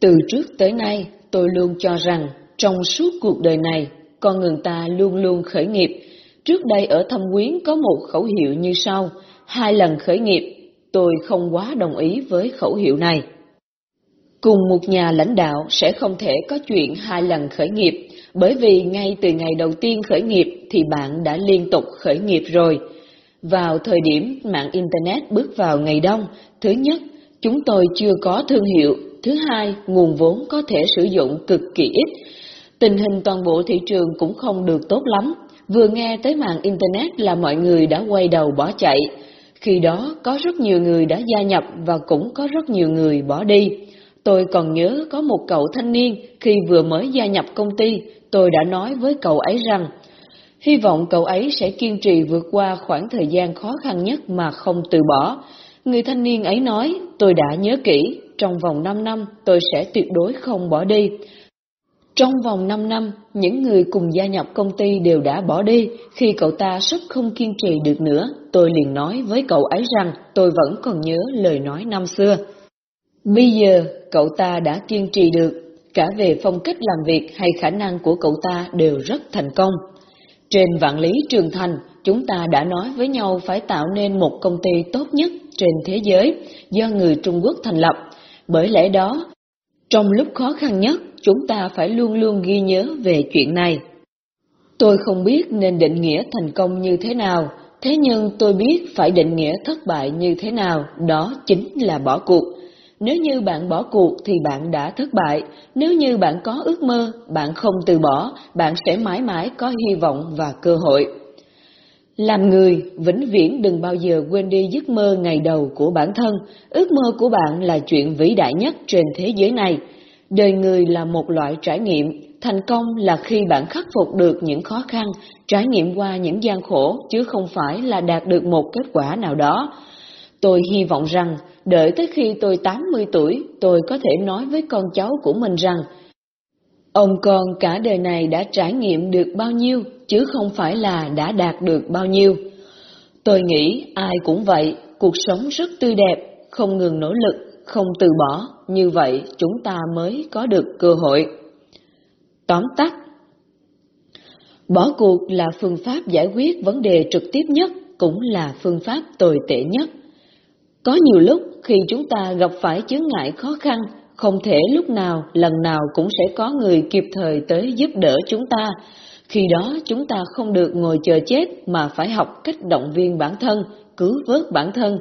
Từ trước tới nay, tôi luôn cho rằng, trong suốt cuộc đời này, con người ta luôn luôn khởi nghiệp. Trước đây ở Thâm Quyến có một khẩu hiệu như sau, hai lần khởi nghiệp, tôi không quá đồng ý với khẩu hiệu này. Cùng một nhà lãnh đạo sẽ không thể có chuyện hai lần khởi nghiệp, bởi vì ngay từ ngày đầu tiên khởi nghiệp thì bạn đã liên tục khởi nghiệp rồi. Vào thời điểm mạng Internet bước vào ngày đông, thứ nhất, chúng tôi chưa có thương hiệu, thứ hai, nguồn vốn có thể sử dụng cực kỳ ít. Tình hình toàn bộ thị trường cũng không được tốt lắm, vừa nghe tới mạng Internet là mọi người đã quay đầu bỏ chạy. Khi đó có rất nhiều người đã gia nhập và cũng có rất nhiều người bỏ đi. Tôi còn nhớ có một cậu thanh niên khi vừa mới gia nhập công ty, tôi đã nói với cậu ấy rằng, hy vọng cậu ấy sẽ kiên trì vượt qua khoảng thời gian khó khăn nhất mà không từ bỏ. Người thanh niên ấy nói, tôi đã nhớ kỹ, trong vòng 5 năm tôi sẽ tuyệt đối không bỏ đi. Trong vòng 5 năm, những người cùng gia nhập công ty đều đã bỏ đi, khi cậu ta sắp không kiên trì được nữa, tôi liền nói với cậu ấy rằng tôi vẫn còn nhớ lời nói năm xưa. Bây giờ, cậu ta đã kiên trì được, cả về phong cách làm việc hay khả năng của cậu ta đều rất thành công. Trên vạn lý trường thành, chúng ta đã nói với nhau phải tạo nên một công ty tốt nhất trên thế giới do người Trung Quốc thành lập. Bởi lẽ đó, trong lúc khó khăn nhất, chúng ta phải luôn luôn ghi nhớ về chuyện này. Tôi không biết nên định nghĩa thành công như thế nào, thế nhưng tôi biết phải định nghĩa thất bại như thế nào, đó chính là bỏ cuộc. Nếu như bạn bỏ cuộc thì bạn đã thất bại, nếu như bạn có ước mơ, bạn không từ bỏ, bạn sẽ mãi mãi có hy vọng và cơ hội. Làm người, vĩnh viễn đừng bao giờ quên đi giấc mơ ngày đầu của bản thân, ước mơ của bạn là chuyện vĩ đại nhất trên thế giới này. Đời người là một loại trải nghiệm, thành công là khi bạn khắc phục được những khó khăn, trải nghiệm qua những gian khổ, chứ không phải là đạt được một kết quả nào đó. Tôi hy vọng rằng, đợi tới khi tôi 80 tuổi, tôi có thể nói với con cháu của mình rằng, ông con cả đời này đã trải nghiệm được bao nhiêu, chứ không phải là đã đạt được bao nhiêu. Tôi nghĩ ai cũng vậy, cuộc sống rất tươi đẹp, không ngừng nỗ lực, không từ bỏ, như vậy chúng ta mới có được cơ hội. Tóm tắt Bỏ cuộc là phương pháp giải quyết vấn đề trực tiếp nhất, cũng là phương pháp tồi tệ nhất. Có nhiều lúc khi chúng ta gặp phải chướng ngại khó khăn, không thể lúc nào, lần nào cũng sẽ có người kịp thời tới giúp đỡ chúng ta. Khi đó chúng ta không được ngồi chờ chết mà phải học cách động viên bản thân, cứu vớt bản thân,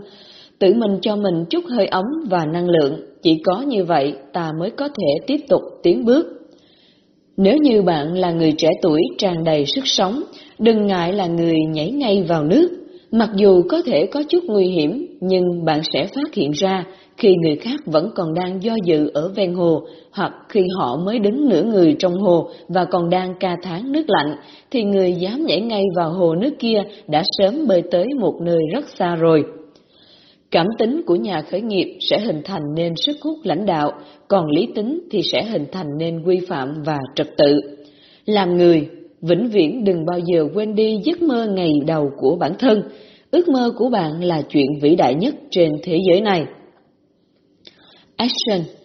tự mình cho mình chút hơi ấm và năng lượng, chỉ có như vậy ta mới có thể tiếp tục tiến bước. Nếu như bạn là người trẻ tuổi tràn đầy sức sống, đừng ngại là người nhảy ngay vào nước, Mặc dù có thể có chút nguy hiểm, nhưng bạn sẽ phát hiện ra khi người khác vẫn còn đang do dự ở ven hồ, hoặc khi họ mới đứng nửa người trong hồ và còn đang ca tháng nước lạnh, thì người dám nhảy ngay vào hồ nước kia đã sớm bơi tới một nơi rất xa rồi. Cảm tính của nhà khởi nghiệp sẽ hình thành nên sức hút lãnh đạo, còn lý tính thì sẽ hình thành nên quy phạm và trật tự. Làm người, vĩnh viễn đừng bao giờ quên đi giấc mơ ngày đầu của bản thân. Ước mơ của bạn là chuyện vĩ đại nhất trên thế giới này. Action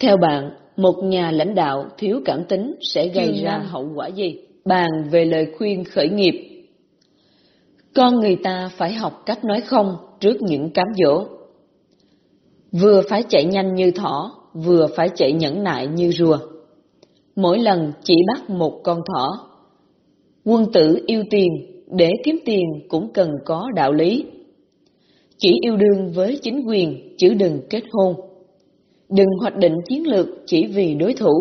Theo bạn, một nhà lãnh đạo thiếu cảm tính sẽ gây ra hậu quả gì? Bàn về lời khuyên khởi nghiệp. Con người ta phải học cách nói không trước những cám dỗ. Vừa phải chạy nhanh như thỏ, vừa phải chạy nhẫn nại như rùa. Mỗi lần chỉ bắt một con thỏ. Quân tử yêu tiền, để kiếm tiền cũng cần có đạo lý. Chỉ yêu đương với chính quyền, chứ đừng kết hôn. Đừng hoạch định chiến lược chỉ vì đối thủ.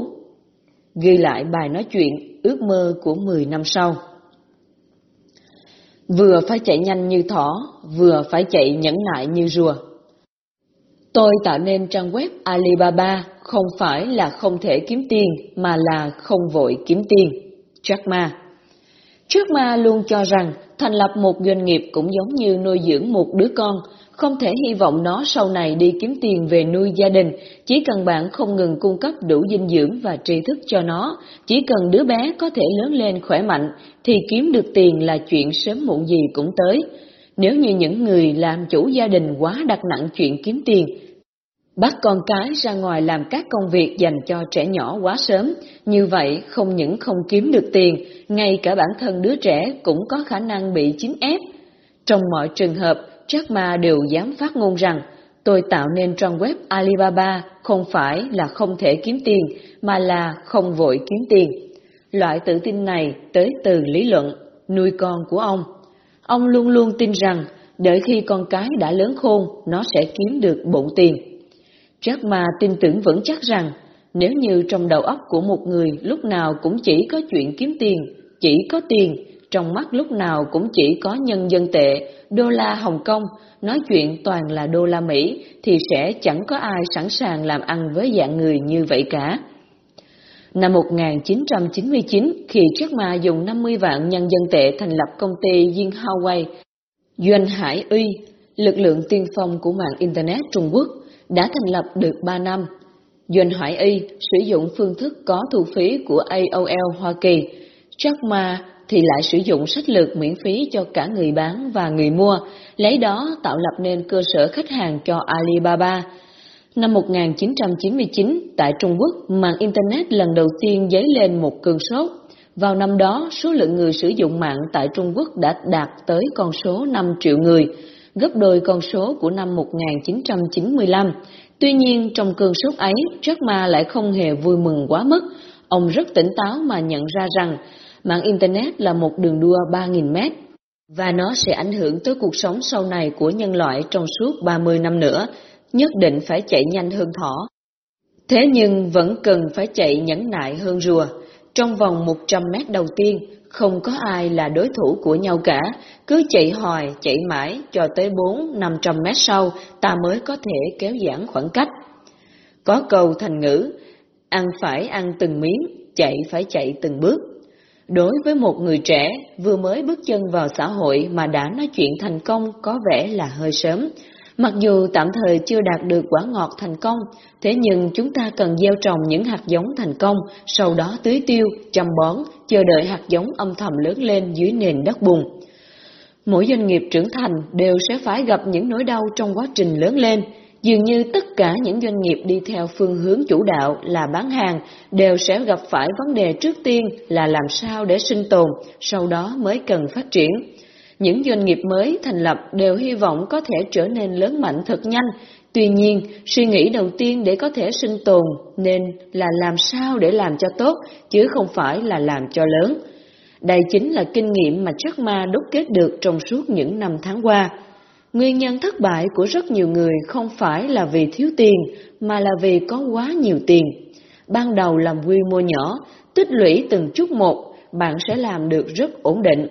Ghi lại bài nói chuyện ước mơ của 10 năm sau. Vừa phải chạy nhanh như thỏ, vừa phải chạy nhẫn nại như rùa. Tôi tạo nên trang web Alibaba không phải là không thể kiếm tiền mà là không vội kiếm tiền. Jack Ma Trước Ma luôn cho rằng thành lập một doanh nghiệp cũng giống như nuôi dưỡng một đứa con, không thể hy vọng nó sau này đi kiếm tiền về nuôi gia đình, chỉ cần bạn không ngừng cung cấp đủ dinh dưỡng và tri thức cho nó, chỉ cần đứa bé có thể lớn lên khỏe mạnh, thì kiếm được tiền là chuyện sớm muộn gì cũng tới. Nếu như những người làm chủ gia đình quá đặt nặng chuyện kiếm tiền, bắt con cái ra ngoài làm các công việc dành cho trẻ nhỏ quá sớm, như vậy không những không kiếm được tiền, ngay cả bản thân đứa trẻ cũng có khả năng bị chính ép. Trong mọi trường hợp, Jack Ma đều dám phát ngôn rằng tôi tạo nên trang web Alibaba không phải là không thể kiếm tiền, mà là không vội kiếm tiền. Loại tự tin này tới từ lý luận, nuôi con của ông. Ông luôn luôn tin rằng đợi khi con cái đã lớn khôn, nó sẽ kiếm được bộn tiền. Jack Ma tin tưởng vững chắc rằng nếu như trong đầu óc của một người lúc nào cũng chỉ có chuyện kiếm tiền, chỉ có tiền, trong mắt lúc nào cũng chỉ có nhân dân tệ, đô la Hồng Kông, nói chuyện toàn là đô la Mỹ, thì sẽ chẳng có ai sẵn sàng làm ăn với dạng người như vậy cả. Năm 1999, khi Jack Ma dùng 50 vạn nhân dân tệ thành lập công ty Yin Huawei, Doanh Hải Uy, lực lượng tiên phong của mạng Internet Trung Quốc, đã thành lập được 3 năm. Doanh Hải Y sử dụng phương thức có thu phí của AOL Hoa Kỳ, Jack Ma thì lại sử dụng sách lược miễn phí cho cả người bán và người mua, lấy đó tạo lập nên cơ sở khách hàng cho Alibaba. Năm 1999, tại Trung Quốc, mạng Internet lần đầu tiên dấy lên một cơn sốt. Vào năm đó, số lượng người sử dụng mạng tại Trung Quốc đã đạt tới con số 5 triệu người, gấp đôi con số của năm 1995. Tuy nhiên, trong cơn sốt ấy, Jack Ma lại không hề vui mừng quá mức. Ông rất tỉnh táo mà nhận ra rằng mạng Internet là một đường đua 3.000 mét và nó sẽ ảnh hưởng tới cuộc sống sau này của nhân loại trong suốt 30 năm nữa, nhất định phải chạy nhanh hơn thỏ. Thế nhưng vẫn cần phải chạy nhẫn nại hơn rùa. Trong vòng 100 mét đầu tiên, không có ai là đối thủ của nhau cả, cứ chạy hoài, chạy mãi, cho tới 4-500 mét sau, ta mới có thể kéo giãn khoảng cách. Có câu thành ngữ, ăn phải ăn từng miếng, chạy phải chạy từng bước. Đối với một người trẻ vừa mới bước chân vào xã hội mà đã nói chuyện thành công có vẻ là hơi sớm. Mặc dù tạm thời chưa đạt được quả ngọt thành công, thế nhưng chúng ta cần gieo trồng những hạt giống thành công, sau đó tưới tiêu, chăm bón, chờ đợi hạt giống âm thầm lớn lên dưới nền đất bùn. Mỗi doanh nghiệp trưởng thành đều sẽ phải gặp những nỗi đau trong quá trình lớn lên, Dường như tất cả những doanh nghiệp đi theo phương hướng chủ đạo là bán hàng đều sẽ gặp phải vấn đề trước tiên là làm sao để sinh tồn, sau đó mới cần phát triển. Những doanh nghiệp mới thành lập đều hy vọng có thể trở nên lớn mạnh thật nhanh, tuy nhiên suy nghĩ đầu tiên để có thể sinh tồn nên là làm sao để làm cho tốt chứ không phải là làm cho lớn. Đây chính là kinh nghiệm mà Jack Ma đúc kết được trong suốt những năm tháng qua. Nguyên nhân thất bại của rất nhiều người không phải là vì thiếu tiền, mà là vì có quá nhiều tiền. Ban đầu làm quy mô nhỏ, tích lũy từng chút một, bạn sẽ làm được rất ổn định.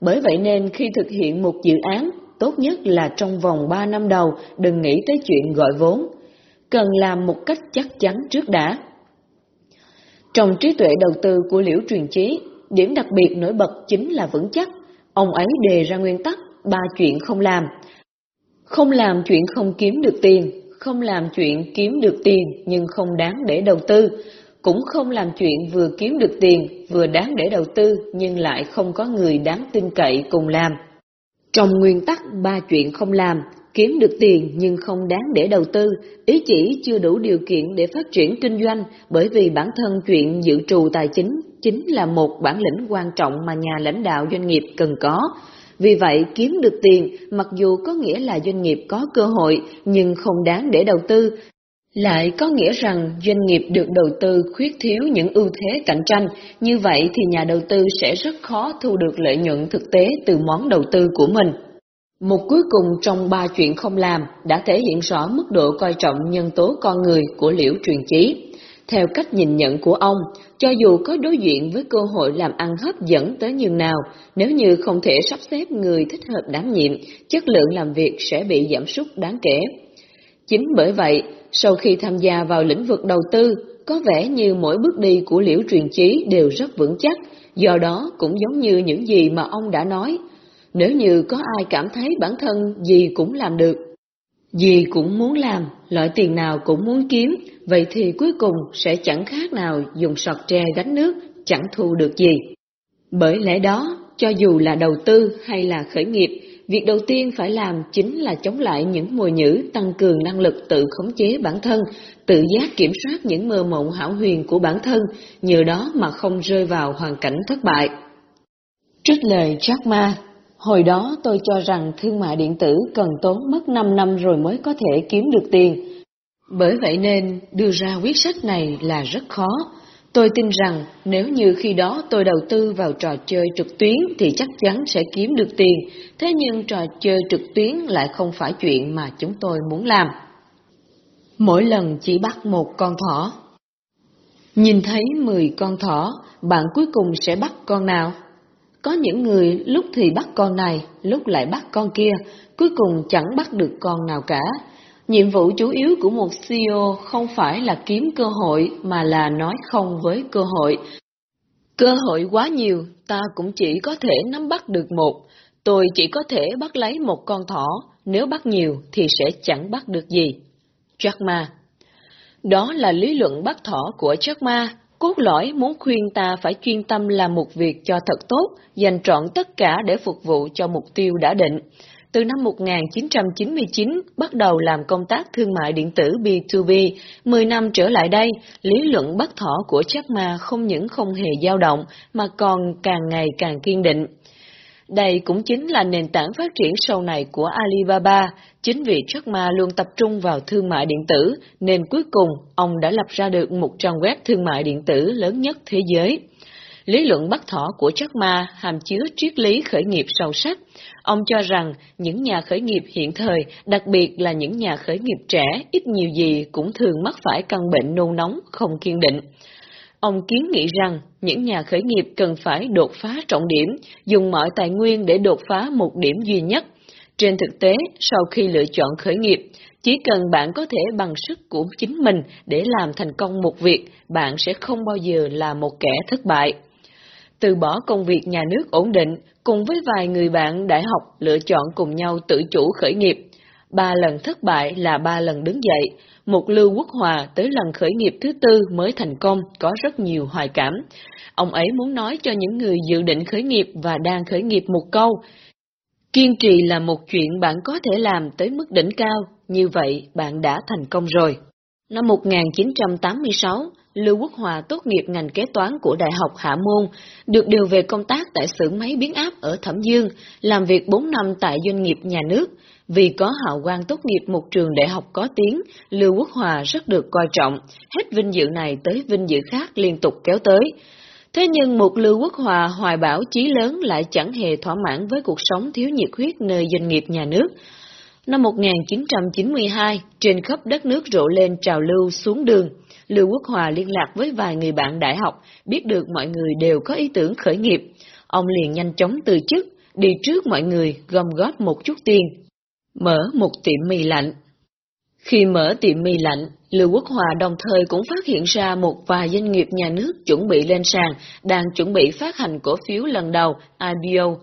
Bởi vậy nên khi thực hiện một dự án, tốt nhất là trong vòng 3 năm đầu đừng nghĩ tới chuyện gọi vốn. Cần làm một cách chắc chắn trước đã. Trong trí tuệ đầu tư của Liễu Truyền Chí, điểm đặc biệt nổi bật chính là vững chắc. Ông ấy đề ra nguyên tắc ba chuyện không làm – không làm chuyện không kiếm được tiền, không làm chuyện kiếm được tiền nhưng không đáng để đầu tư, cũng không làm chuyện vừa kiếm được tiền vừa đáng để đầu tư nhưng lại không có người đáng tin cậy cùng làm. Trong nguyên tắc ba chuyện không làm, kiếm được tiền nhưng không đáng để đầu tư, ý chỉ chưa đủ điều kiện để phát triển kinh doanh bởi vì bản thân chuyện dự trù tài chính chính là một bản lĩnh quan trọng mà nhà lãnh đạo doanh nghiệp cần có. Vì vậy, kiếm được tiền, mặc dù có nghĩa là doanh nghiệp có cơ hội, nhưng không đáng để đầu tư, lại có nghĩa rằng doanh nghiệp được đầu tư khuyết thiếu những ưu thế cạnh tranh, như vậy thì nhà đầu tư sẽ rất khó thu được lợi nhuận thực tế từ món đầu tư của mình. Một cuối cùng trong ba chuyện không làm đã thể hiện rõ mức độ coi trọng nhân tố con người của liễu truyền chí. Theo cách nhìn nhận của ông, cho dù có đối diện với cơ hội làm ăn hấp dẫn tới nhường nào, nếu như không thể sắp xếp người thích hợp đảm nhiệm, chất lượng làm việc sẽ bị giảm sút đáng kể. Chính bởi vậy, sau khi tham gia vào lĩnh vực đầu tư, có vẻ như mỗi bước đi của liễu truyền chí đều rất vững chắc, do đó cũng giống như những gì mà ông đã nói. Nếu như có ai cảm thấy bản thân gì cũng làm được, gì cũng muốn làm, loại tiền nào cũng muốn kiếm, vậy thì cuối cùng sẽ chẳng khác nào dùng sọt tre gánh nước, chẳng thu được gì. Bởi lẽ đó, cho dù là đầu tư hay là khởi nghiệp, việc đầu tiên phải làm chính là chống lại những mùi nhữ tăng cường năng lực tự khống chế bản thân, tự giác kiểm soát những mơ mộng hảo huyền của bản thân, nhờ đó mà không rơi vào hoàn cảnh thất bại. Trích lời Jack Ma Hồi đó tôi cho rằng thương mại điện tử cần tốn mất 5 năm rồi mới có thể kiếm được tiền. Bởi vậy nên đưa ra quyết sách này là rất khó. Tôi tin rằng nếu như khi đó tôi đầu tư vào trò chơi trực tuyến thì chắc chắn sẽ kiếm được tiền, thế nhưng trò chơi trực tuyến lại không phải chuyện mà chúng tôi muốn làm. Mỗi lần chỉ bắt một con thỏ. Nhìn thấy 10 con thỏ, bạn cuối cùng sẽ bắt con nào? Có những người lúc thì bắt con này, lúc lại bắt con kia, cuối cùng chẳng bắt được con nào cả. Nhiệm vụ chủ yếu của một CEO không phải là kiếm cơ hội mà là nói không với cơ hội. Cơ hội quá nhiều, ta cũng chỉ có thể nắm bắt được một. Tôi chỉ có thể bắt lấy một con thỏ, nếu bắt nhiều thì sẽ chẳng bắt được gì. Jack Ma Đó là lý luận bắt thỏ của Jack Ma, Cốt lõi muốn khuyên ta phải chuyên tâm làm một việc cho thật tốt, dành trọn tất cả để phục vụ cho mục tiêu đã định. Từ năm 1999 bắt đầu làm công tác thương mại điện tử B2B, 10 năm trở lại đây, lý luận bắt thỏ của Jack Ma không những không hề dao động mà còn càng ngày càng kiên định. Đây cũng chính là nền tảng phát triển sau này của Alibaba. Chính vì Jack Ma luôn tập trung vào thương mại điện tử, nên cuối cùng ông đã lập ra được một trang web thương mại điện tử lớn nhất thế giới. Lý luận bắt thỏ của Jack Ma hàm chứa triết lý khởi nghiệp sâu sắc. Ông cho rằng những nhà khởi nghiệp hiện thời, đặc biệt là những nhà khởi nghiệp trẻ, ít nhiều gì cũng thường mắc phải căn bệnh nôn nóng, không kiên định. Ông kiến nghị rằng những nhà khởi nghiệp cần phải đột phá trọng điểm, dùng mọi tài nguyên để đột phá một điểm duy nhất. Trên thực tế, sau khi lựa chọn khởi nghiệp, chỉ cần bạn có thể bằng sức của chính mình để làm thành công một việc, bạn sẽ không bao giờ là một kẻ thất bại. Từ bỏ công việc nhà nước ổn định, cùng với vài người bạn đại học lựa chọn cùng nhau tự chủ khởi nghiệp. Ba lần thất bại là ba lần đứng dậy, một Lưu Quốc Hòa tới lần khởi nghiệp thứ tư mới thành công có rất nhiều hoài cảm. Ông ấy muốn nói cho những người dự định khởi nghiệp và đang khởi nghiệp một câu. Kiên trì là một chuyện bạn có thể làm tới mức đỉnh cao, như vậy bạn đã thành công rồi. Năm 1986, Lưu Quốc Hòa tốt nghiệp ngành kế toán của Đại học Hạ Môn, được điều về công tác tại xưởng máy biến áp ở Thẩm Dương, làm việc 4 năm tại doanh nghiệp nhà nước, vì có hào quang tốt nghiệp một trường đại học có tiếng, Lưu Quốc Hòa rất được coi trọng, hết vinh dự này tới vinh dự khác liên tục kéo tới. Thế nhưng một Lưu Quốc Hòa hoài bão chí lớn lại chẳng hề thỏa mãn với cuộc sống thiếu nhiệt huyết nơi doanh nghiệp nhà nước. Năm 1992, trên khắp đất nước rộ lên trào lưu xuống đường. Lưu Quốc Hòa liên lạc với vài người bạn đại học, biết được mọi người đều có ý tưởng khởi nghiệp. Ông liền nhanh chóng từ chức, đi trước mọi người gom góp một chút tiền, mở một tiệm mì lạnh. Khi mở tiệm mì lạnh, Lưu Quốc Hòa đồng thời cũng phát hiện ra một vài doanh nghiệp nhà nước chuẩn bị lên sàn, đang chuẩn bị phát hành cổ phiếu lần đầu IPO.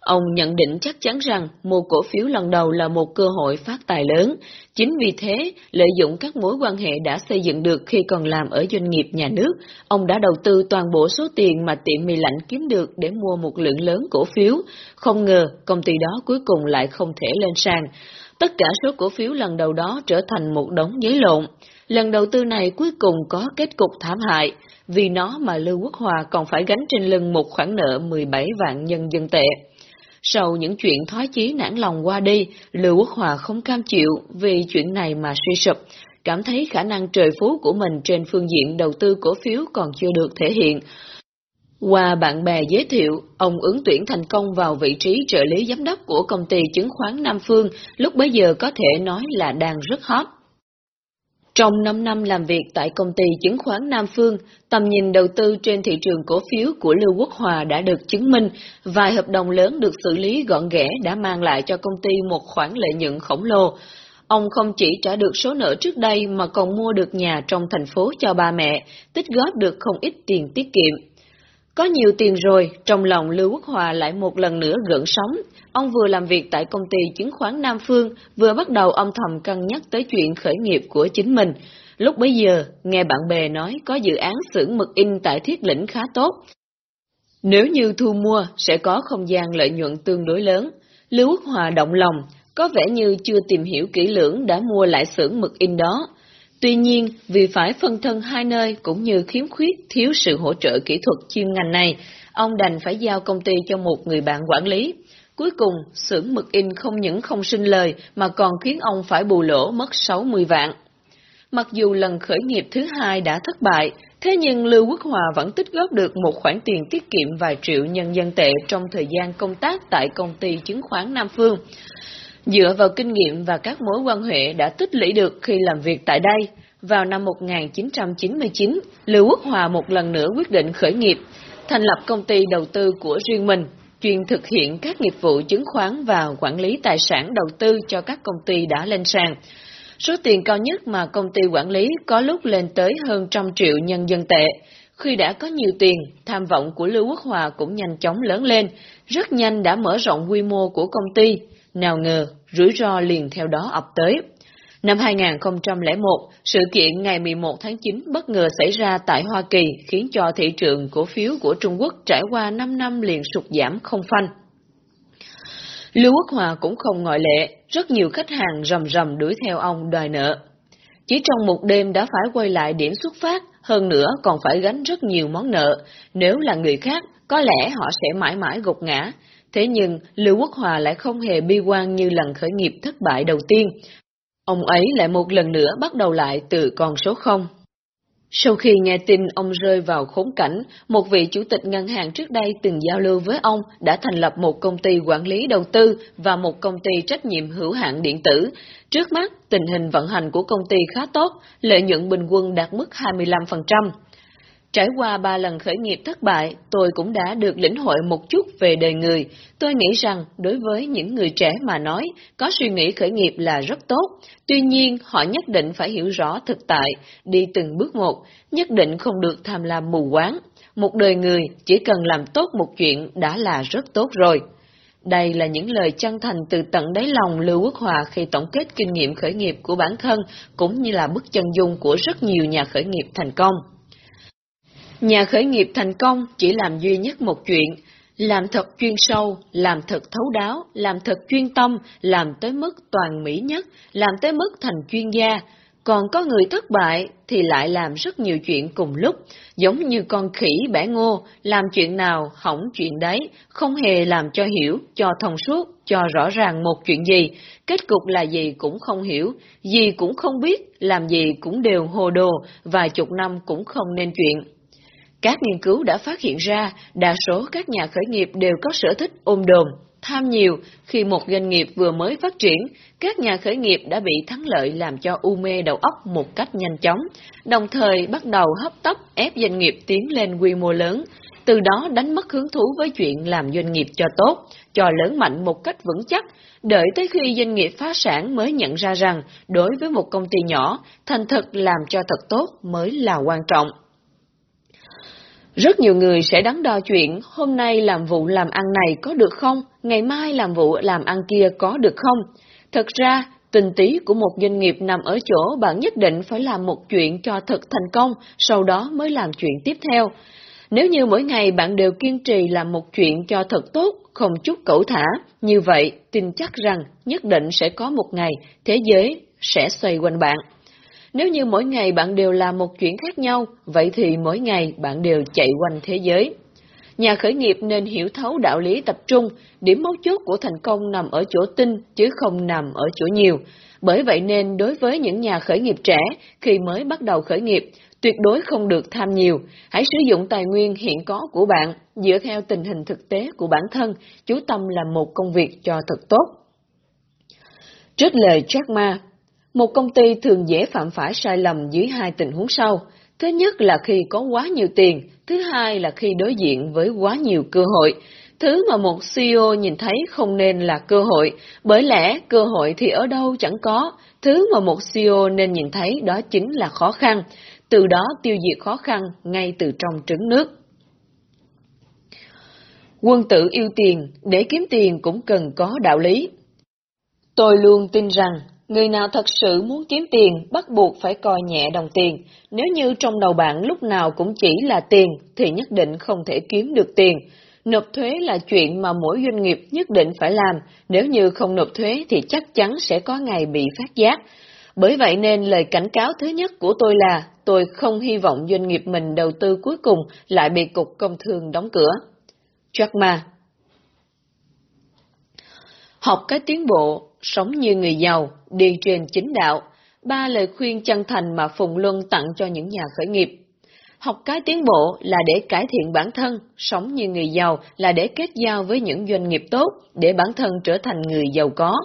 Ông nhận định chắc chắn rằng mua cổ phiếu lần đầu là một cơ hội phát tài lớn. Chính vì thế, lợi dụng các mối quan hệ đã xây dựng được khi còn làm ở doanh nghiệp nhà nước, ông đã đầu tư toàn bộ số tiền mà tiệm mì lạnh kiếm được để mua một lượng lớn cổ phiếu. Không ngờ, công ty đó cuối cùng lại không thể lên sàn. Tất cả số cổ phiếu lần đầu đó trở thành một đống giấy lộn. Lần đầu tư này cuối cùng có kết cục thảm hại, vì nó mà Lưu Quốc Hòa còn phải gánh trên lưng một khoản nợ 17 vạn nhân dân tệ. Sau những chuyện thoái chí nản lòng qua đi, Lưu Quốc Hòa không cam chịu vì chuyện này mà suy sụp. cảm thấy khả năng trời phú của mình trên phương diện đầu tư cổ phiếu còn chưa được thể hiện. Qua bạn bè giới thiệu, ông ứng tuyển thành công vào vị trí trợ lý giám đốc của công ty chứng khoán Nam Phương, lúc bấy giờ có thể nói là đang rất hot. Trong 5 năm làm việc tại công ty chứng khoán Nam Phương, tầm nhìn đầu tư trên thị trường cổ phiếu của Lưu Quốc Hòa đã được chứng minh, vài hợp đồng lớn được xử lý gọn ghẽ đã mang lại cho công ty một khoản lợi nhuận khổng lồ. Ông không chỉ trả được số nợ trước đây mà còn mua được nhà trong thành phố cho ba mẹ, tích góp được không ít tiền tiết kiệm. Có nhiều tiền rồi, trong lòng Lưu Quốc Hòa lại một lần nữa gợn sóng. Ông vừa làm việc tại công ty chứng khoán Nam Phương, vừa bắt đầu âm thầm cân nhắc tới chuyện khởi nghiệp của chính mình. Lúc bấy giờ, nghe bạn bè nói có dự án xưởng mực in tại Thiết Lĩnh khá tốt. Nếu như thu mua, sẽ có không gian lợi nhuận tương đối lớn. Lưu Quốc Hòa động lòng, có vẻ như chưa tìm hiểu kỹ lưỡng đã mua lại xưởng mực in đó. Tuy nhiên, vì phải phân thân hai nơi cũng như khiếm khuyết thiếu sự hỗ trợ kỹ thuật chuyên ngành này, ông đành phải giao công ty cho một người bạn quản lý. Cuối cùng, xưởng mực in không những không sinh lời mà còn khiến ông phải bù lỗ mất 60 vạn. Mặc dù lần khởi nghiệp thứ hai đã thất bại, thế nhưng Lưu Quốc Hòa vẫn tích góp được một khoản tiền tiết kiệm vài triệu nhân dân tệ trong thời gian công tác tại công ty chứng khoán Nam Phương. Dựa vào kinh nghiệm và các mối quan hệ đã tích lũy được khi làm việc tại đây, vào năm 1999, Lưu Quốc Hòa một lần nữa quyết định khởi nghiệp, thành lập công ty đầu tư của riêng mình, chuyên thực hiện các nghiệp vụ chứng khoán và quản lý tài sản đầu tư cho các công ty đã lên sàn. Số tiền cao nhất mà công ty quản lý có lúc lên tới hơn trăm triệu nhân dân tệ. Khi đã có nhiều tiền, tham vọng của Lưu Quốc Hòa cũng nhanh chóng lớn lên, rất nhanh đã mở rộng quy mô của công ty, nào ngờ, rủi ro liền theo đó ập tới. Năm 2001, sự kiện ngày 11 tháng 9 bất ngờ xảy ra tại Hoa Kỳ khiến cho thị trường cổ phiếu của Trung Quốc trải qua 5 năm liền sụt giảm không phanh. Lưu Quốc Hòa cũng không ngoại lệ, rất nhiều khách hàng rầm rầm đuổi theo ông đòi nợ. Chỉ trong một đêm đã phải quay lại điểm xuất phát, hơn nữa còn phải gánh rất nhiều món nợ, nếu là người khác, có lẽ họ sẽ mãi mãi gục ngã, Thế nhưng, Lưu Quốc Hòa lại không hề bi quan như lần khởi nghiệp thất bại đầu tiên. Ông ấy lại một lần nữa bắt đầu lại từ con số 0. Sau khi nghe tin ông rơi vào khốn cảnh, một vị chủ tịch ngân hàng trước đây từng giao lưu với ông đã thành lập một công ty quản lý đầu tư và một công ty trách nhiệm hữu hạn điện tử. Trước mắt, tình hình vận hành của công ty khá tốt, lợi nhuận bình quân đạt mức 25%. Trải qua ba lần khởi nghiệp thất bại, tôi cũng đã được lĩnh hội một chút về đời người. Tôi nghĩ rằng, đối với những người trẻ mà nói, có suy nghĩ khởi nghiệp là rất tốt. Tuy nhiên, họ nhất định phải hiểu rõ thực tại, đi từng bước một, nhất định không được tham lam mù quáng. Một đời người chỉ cần làm tốt một chuyện đã là rất tốt rồi. Đây là những lời chân thành từ tận đáy lòng Lưu Quốc Hòa khi tổng kết kinh nghiệm khởi nghiệp của bản thân, cũng như là bức chân dung của rất nhiều nhà khởi nghiệp thành công. Nhà khởi nghiệp thành công chỉ làm duy nhất một chuyện, làm thật chuyên sâu, làm thật thấu đáo, làm thật chuyên tâm, làm tới mức toàn mỹ nhất, làm tới mức thành chuyên gia. Còn có người thất bại thì lại làm rất nhiều chuyện cùng lúc, giống như con khỉ bẻ ngô, làm chuyện nào hỏng chuyện đấy, không hề làm cho hiểu, cho thông suốt, cho rõ ràng một chuyện gì, kết cục là gì cũng không hiểu, gì cũng không biết, làm gì cũng đều hồ đồ, vài chục năm cũng không nên chuyện. Các nghiên cứu đã phát hiện ra, đa số các nhà khởi nghiệp đều có sở thích ôm đồn, tham nhiều. Khi một doanh nghiệp vừa mới phát triển, các nhà khởi nghiệp đã bị thắng lợi làm cho u mê đầu óc một cách nhanh chóng, đồng thời bắt đầu hấp tấp ép doanh nghiệp tiến lên quy mô lớn, từ đó đánh mất hứng thú với chuyện làm doanh nghiệp cho tốt, cho lớn mạnh một cách vững chắc, đợi tới khi doanh nghiệp phá sản mới nhận ra rằng đối với một công ty nhỏ, thành thực làm cho thật tốt mới là quan trọng. Rất nhiều người sẽ đắn đo chuyện hôm nay làm vụ làm ăn này có được không, ngày mai làm vụ làm ăn kia có được không. Thật ra, tình tí của một doanh nghiệp nằm ở chỗ bạn nhất định phải làm một chuyện cho thật thành công, sau đó mới làm chuyện tiếp theo. Nếu như mỗi ngày bạn đều kiên trì làm một chuyện cho thật tốt, không chút cẩu thả, như vậy tin chắc rằng nhất định sẽ có một ngày thế giới sẽ xoay quanh bạn. Nếu như mỗi ngày bạn đều làm một chuyện khác nhau, vậy thì mỗi ngày bạn đều chạy quanh thế giới. Nhà khởi nghiệp nên hiểu thấu đạo lý tập trung, điểm mấu chốt của thành công nằm ở chỗ tinh chứ không nằm ở chỗ nhiều. Bởi vậy nên đối với những nhà khởi nghiệp trẻ khi mới bắt đầu khởi nghiệp, tuyệt đối không được tham nhiều. Hãy sử dụng tài nguyên hiện có của bạn dựa theo tình hình thực tế của bản thân, chú tâm làm một công việc cho thật tốt. Trích lời Jack Ma một công ty thường dễ phạm phải sai lầm dưới hai tình huống sau. Thứ nhất là khi có quá nhiều tiền, thứ hai là khi đối diện với quá nhiều cơ hội. Thứ mà một CEO nhìn thấy không nên là cơ hội, bởi lẽ cơ hội thì ở đâu chẳng có. Thứ mà một CEO nên nhìn thấy đó chính là khó khăn, từ đó tiêu diệt khó khăn ngay từ trong trứng nước. Quân tử yêu tiền, để kiếm tiền cũng cần có đạo lý. Tôi luôn tin rằng, người nào thật sự muốn kiếm tiền bắt buộc phải coi nhẹ đồng tiền. Nếu như trong đầu bạn lúc nào cũng chỉ là tiền, thì nhất định không thể kiếm được tiền. Nộp thuế là chuyện mà mỗi doanh nghiệp nhất định phải làm, nếu như không nộp thuế thì chắc chắn sẽ có ngày bị phát giác. Bởi vậy nên lời cảnh cáo thứ nhất của tôi là tôi không hy vọng doanh nghiệp mình đầu tư cuối cùng lại bị cục công thương đóng cửa. Jack Ma Học cái tiến bộ, sống như người giàu, đi trên chính đạo. Ba lời khuyên chân thành mà Phùng Luân tặng cho những nhà khởi nghiệp. Học cái tiến bộ là để cải thiện bản thân, sống như người giàu là để kết giao với những doanh nghiệp tốt, để bản thân trở thành người giàu có.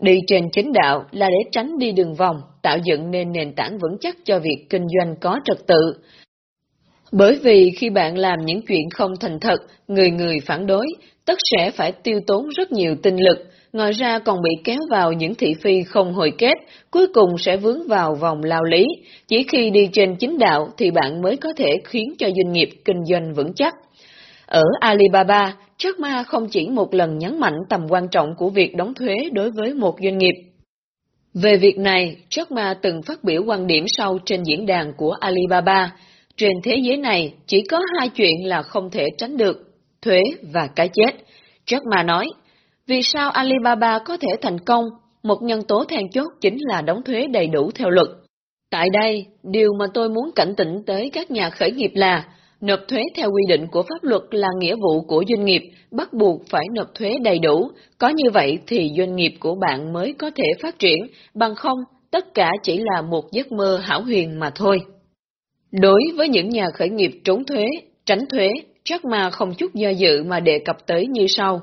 Đi trên chính đạo là để tránh đi đường vòng, tạo dựng nên nền tảng vững chắc cho việc kinh doanh có trật tự. Bởi vì khi bạn làm những chuyện không thành thật, người người phản đối, tất sẽ phải tiêu tốn rất nhiều tinh lực, ngoài ra còn bị kéo vào những thị phi không hồi kết, cuối cùng sẽ vướng vào vòng lao lý. Chỉ khi đi trên chính đạo thì bạn mới có thể khiến cho doanh nghiệp kinh doanh vững chắc. Ở Alibaba, Jack Ma không chỉ một lần nhấn mạnh tầm quan trọng của việc đóng thuế đối với một doanh nghiệp. Về việc này, Jack Ma từng phát biểu quan điểm sau trên diễn đàn của Alibaba. Trên thế giới này, chỉ có hai chuyện là không thể tránh được, thuế và cái chết. Jack Ma nói, vì sao Alibaba có thể thành công? Một nhân tố then chốt chính là đóng thuế đầy đủ theo luật. Tại đây, điều mà tôi muốn cảnh tỉnh tới các nhà khởi nghiệp là, nộp thuế theo quy định của pháp luật là nghĩa vụ của doanh nghiệp, bắt buộc phải nộp thuế đầy đủ. Có như vậy thì doanh nghiệp của bạn mới có thể phát triển, bằng không, tất cả chỉ là một giấc mơ hảo huyền mà thôi. Đối với những nhà khởi nghiệp trốn thuế, tránh thuế, chắc mà không chút do dự mà đề cập tới như sau.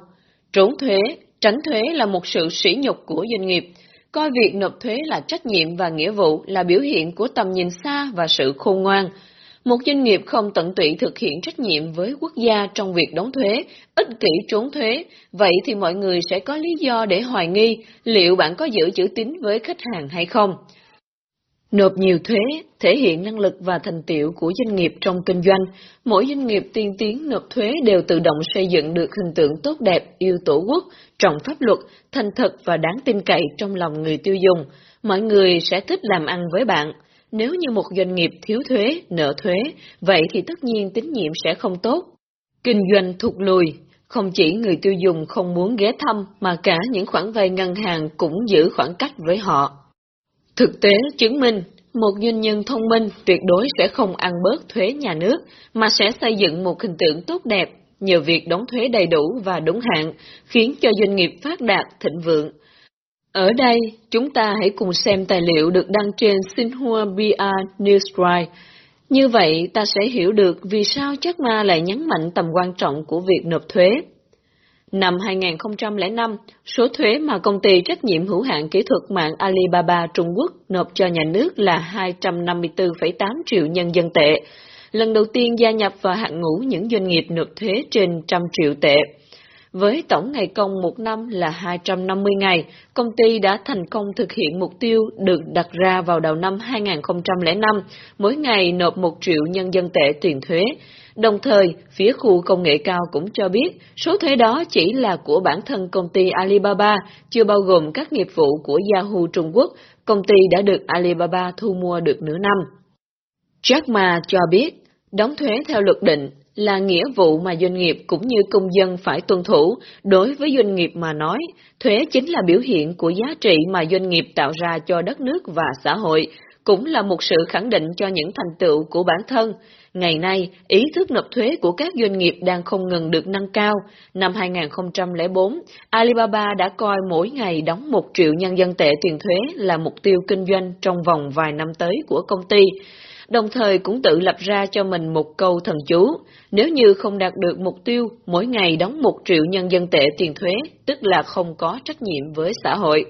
Trốn thuế, tránh thuế là một sự sỉ nhục của doanh nghiệp, coi việc nộp thuế là trách nhiệm và nghĩa vụ là biểu hiện của tầm nhìn xa và sự khôn ngoan. Một doanh nghiệp không tận tụy thực hiện trách nhiệm với quốc gia trong việc đóng thuế, ích kỷ trốn thuế, vậy thì mọi người sẽ có lý do để hoài nghi liệu bạn có giữ chữ tín với khách hàng hay không. Nộp nhiều thuế, thể hiện năng lực và thành tiệu của doanh nghiệp trong kinh doanh. Mỗi doanh nghiệp tiên tiến nộp thuế đều tự động xây dựng được hình tượng tốt đẹp, yêu tổ quốc, trọng pháp luật, thành thật và đáng tin cậy trong lòng người tiêu dùng. Mọi người sẽ thích làm ăn với bạn. Nếu như một doanh nghiệp thiếu thuế, nợ thuế, vậy thì tất nhiên tín nhiệm sẽ không tốt. Kinh doanh thụt lùi, không chỉ người tiêu dùng không muốn ghé thăm mà cả những khoản vay ngân hàng cũng giữ khoảng cách với họ. Thực tế chứng minh, một doanh nhân thông minh tuyệt đối sẽ không ăn bớt thuế nhà nước, mà sẽ xây dựng một hình tượng tốt đẹp nhờ việc đóng thuế đầy đủ và đúng hạn, khiến cho doanh nghiệp phát đạt thịnh vượng. Ở đây, chúng ta hãy cùng xem tài liệu được đăng trên Xinhua BR Newswire. Như vậy, ta sẽ hiểu được vì sao Jack Ma lại nhấn mạnh tầm quan trọng của việc nộp thuế. Năm 2005, số thuế mà công ty trách nhiệm hữu hạn kỹ thuật mạng Alibaba Trung Quốc nộp cho nhà nước là 254,8 triệu nhân dân tệ, lần đầu tiên gia nhập vào hạng ngũ những doanh nghiệp nộp thuế trên trăm triệu tệ. Với tổng ngày công một năm là 250 ngày, công ty đã thành công thực hiện mục tiêu được đặt ra vào đầu năm 2005, mỗi ngày nộp một triệu nhân dân tệ tiền thuế. Đồng thời, phía khu công nghệ cao cũng cho biết số thuế đó chỉ là của bản thân công ty Alibaba, chưa bao gồm các nghiệp vụ của Yahoo Trung Quốc, công ty đã được Alibaba thu mua được nửa năm. Jack Ma cho biết, đóng thuế theo luật định là nghĩa vụ mà doanh nghiệp cũng như công dân phải tuân thủ. Đối với doanh nghiệp mà nói, thuế chính là biểu hiện của giá trị mà doanh nghiệp tạo ra cho đất nước và xã hội, cũng là một sự khẳng định cho những thành tựu của bản thân. Ngày nay, ý thức nộp thuế của các doanh nghiệp đang không ngừng được nâng cao. Năm 2004, Alibaba đã coi mỗi ngày đóng 1 triệu nhân dân tệ tiền thuế là mục tiêu kinh doanh trong vòng vài năm tới của công ty đồng thời cũng tự lập ra cho mình một câu thần chú, nếu như không đạt được mục tiêu mỗi ngày đóng một triệu nhân dân tệ tiền thuế, tức là không có trách nhiệm với xã hội.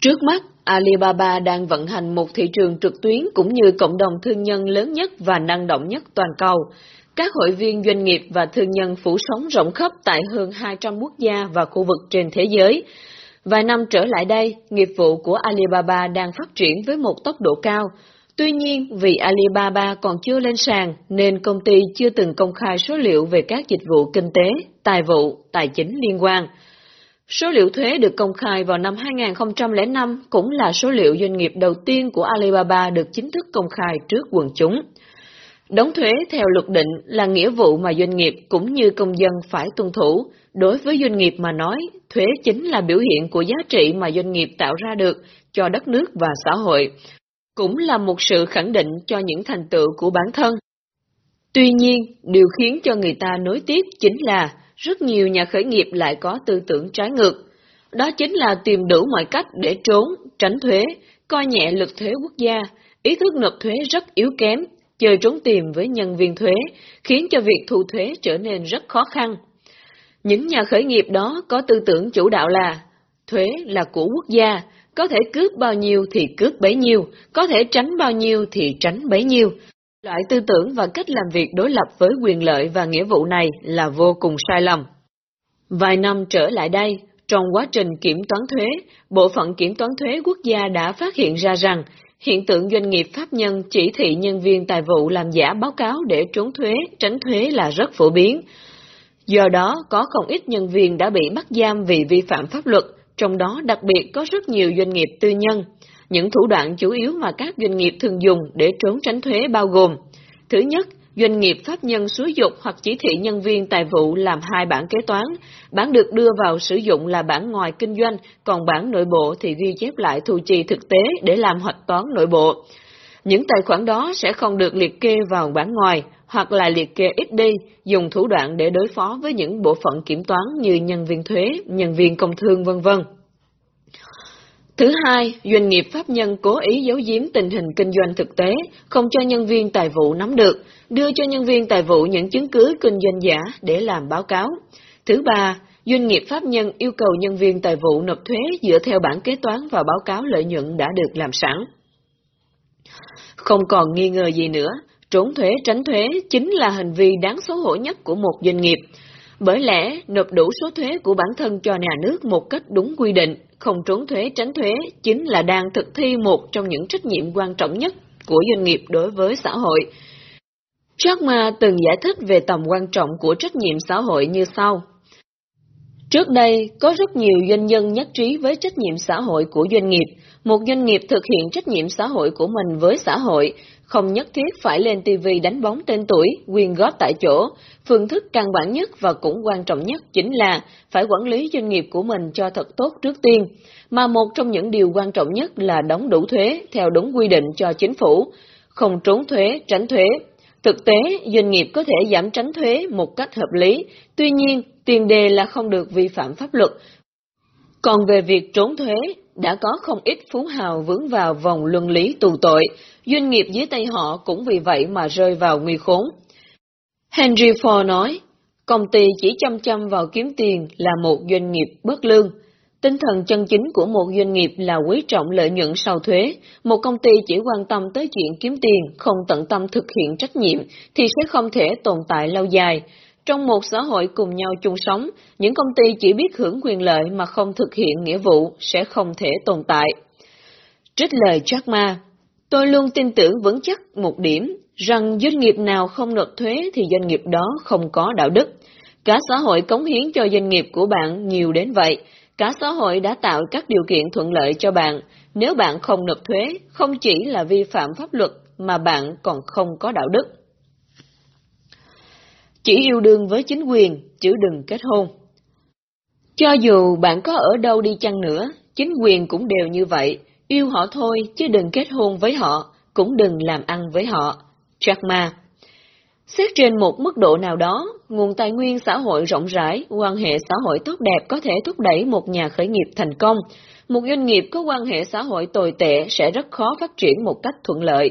Trước mắt, Alibaba đang vận hành một thị trường trực tuyến cũng như cộng đồng thương nhân lớn nhất và năng động nhất toàn cầu. Các hội viên doanh nghiệp và thương nhân phủ sóng rộng khắp tại hơn 200 quốc gia và khu vực trên thế giới. Vài năm trở lại đây, nghiệp vụ của Alibaba đang phát triển với một tốc độ cao, Tuy nhiên, vì Alibaba còn chưa lên sàn nên công ty chưa từng công khai số liệu về các dịch vụ kinh tế, tài vụ, tài chính liên quan. Số liệu thuế được công khai vào năm 2005 cũng là số liệu doanh nghiệp đầu tiên của Alibaba được chính thức công khai trước quần chúng. Đóng thuế theo luật định là nghĩa vụ mà doanh nghiệp cũng như công dân phải tuân thủ. Đối với doanh nghiệp mà nói, thuế chính là biểu hiện của giá trị mà doanh nghiệp tạo ra được cho đất nước và xã hội, cũng là một sự khẳng định cho những thành tựu của bản thân. Tuy nhiên, điều khiến cho người ta nối tiếp chính là rất nhiều nhà khởi nghiệp lại có tư tưởng trái ngược. Đó chính là tìm đủ mọi cách để trốn, tránh thuế, coi nhẹ lực thuế quốc gia, ý thức nộp thuế rất yếu kém, chơi trốn tìm với nhân viên thuế, khiến cho việc thu thuế trở nên rất khó khăn. Những nhà khởi nghiệp đó có tư tưởng chủ đạo là thuế là của quốc gia, có thể cướp bao nhiêu thì cướp bấy nhiêu, có thể tránh bao nhiêu thì tránh bấy nhiêu. Loại tư tưởng và cách làm việc đối lập với quyền lợi và nghĩa vụ này là vô cùng sai lầm. Vài năm trở lại đây, trong quá trình kiểm toán thuế, Bộ phận Kiểm toán thuế quốc gia đã phát hiện ra rằng hiện tượng doanh nghiệp pháp nhân chỉ thị nhân viên tài vụ làm giả báo cáo để trốn thuế, tránh thuế là rất phổ biến. Do đó, có không ít nhân viên đã bị bắt giam vì vi phạm pháp luật, trong đó đặc biệt có rất nhiều doanh nghiệp tư nhân. Những thủ đoạn chủ yếu mà các doanh nghiệp thường dùng để trốn tránh thuế bao gồm Thứ nhất, doanh nghiệp pháp nhân xúi dục hoặc chỉ thị nhân viên tài vụ làm hai bản kế toán, bản được đưa vào sử dụng là bản ngoài kinh doanh, còn bản nội bộ thì ghi chép lại thu chi thực tế để làm hoạch toán nội bộ. Những tài khoản đó sẽ không được liệt kê vào bản ngoài, hoặc là liệt kê ít đi, dùng thủ đoạn để đối phó với những bộ phận kiểm toán như nhân viên thuế, nhân viên công thương vân vân. Thứ hai, doanh nghiệp pháp nhân cố ý giấu giếm tình hình kinh doanh thực tế, không cho nhân viên tài vụ nắm được, đưa cho nhân viên tài vụ những chứng cứ kinh doanh giả để làm báo cáo. Thứ ba, doanh nghiệp pháp nhân yêu cầu nhân viên tài vụ nộp thuế dựa theo bản kế toán và báo cáo lợi nhuận đã được làm sẵn. Không còn nghi ngờ gì nữa, trốn thuế tránh thuế chính là hành vi đáng xấu hổ nhất của một doanh nghiệp. Bởi lẽ, nộp đủ số thuế của bản thân cho nhà nước một cách đúng quy định, không trốn thuế tránh thuế chính là đang thực thi một trong những trách nhiệm quan trọng nhất của doanh nghiệp đối với xã hội. Jack Ma từng giải thích về tầm quan trọng của trách nhiệm xã hội như sau. Trước đây, có rất nhiều doanh nhân nhất trí với trách nhiệm xã hội của doanh nghiệp. Một doanh nghiệp thực hiện trách nhiệm xã hội của mình với xã hội, không nhất thiết phải lên TV đánh bóng tên tuổi, quyền góp tại chỗ. Phương thức căn bản nhất và cũng quan trọng nhất chính là phải quản lý doanh nghiệp của mình cho thật tốt trước tiên. Mà một trong những điều quan trọng nhất là đóng đủ thuế theo đúng quy định cho chính phủ, không trốn thuế, tránh thuế. Thực tế, doanh nghiệp có thể giảm tránh thuế một cách hợp lý, tuy nhiên, tiền đề là không được vi phạm pháp luật. Còn về việc trốn thuế, đã có không ít phú hào vướng vào vòng luân lý tù tội, doanh nghiệp dưới tay họ cũng vì vậy mà rơi vào nguy khốn. Henry Ford nói, công ty chỉ chăm chăm vào kiếm tiền là một doanh nghiệp bất lương. Tinh thần chân chính của một doanh nghiệp là quý trọng lợi nhuận sau thuế. Một công ty chỉ quan tâm tới chuyện kiếm tiền, không tận tâm thực hiện trách nhiệm, thì sẽ không thể tồn tại lâu dài. Trong một xã hội cùng nhau chung sống, những công ty chỉ biết hưởng quyền lợi mà không thực hiện nghĩa vụ sẽ không thể tồn tại. Trích lời Jack Ma Tôi luôn tin tưởng vững chắc một điểm, rằng doanh nghiệp nào không nộp thuế thì doanh nghiệp đó không có đạo đức. Cả xã hội cống hiến cho doanh nghiệp của bạn nhiều đến vậy, cả xã hội đã tạo các điều kiện thuận lợi cho bạn. Nếu bạn không nộp thuế, không chỉ là vi phạm pháp luật mà bạn còn không có đạo đức. Chỉ yêu đương với chính quyền, chứ đừng kết hôn. Cho dù bạn có ở đâu đi chăng nữa, chính quyền cũng đều như vậy, yêu họ thôi chứ đừng kết hôn với họ, cũng đừng làm ăn với họ. Jack Ma Xét trên một mức độ nào đó, nguồn tài nguyên xã hội rộng rãi, quan hệ xã hội tốt đẹp có thể thúc đẩy một nhà khởi nghiệp thành công. Một doanh nghiệp có quan hệ xã hội tồi tệ sẽ rất khó phát triển một cách thuận lợi.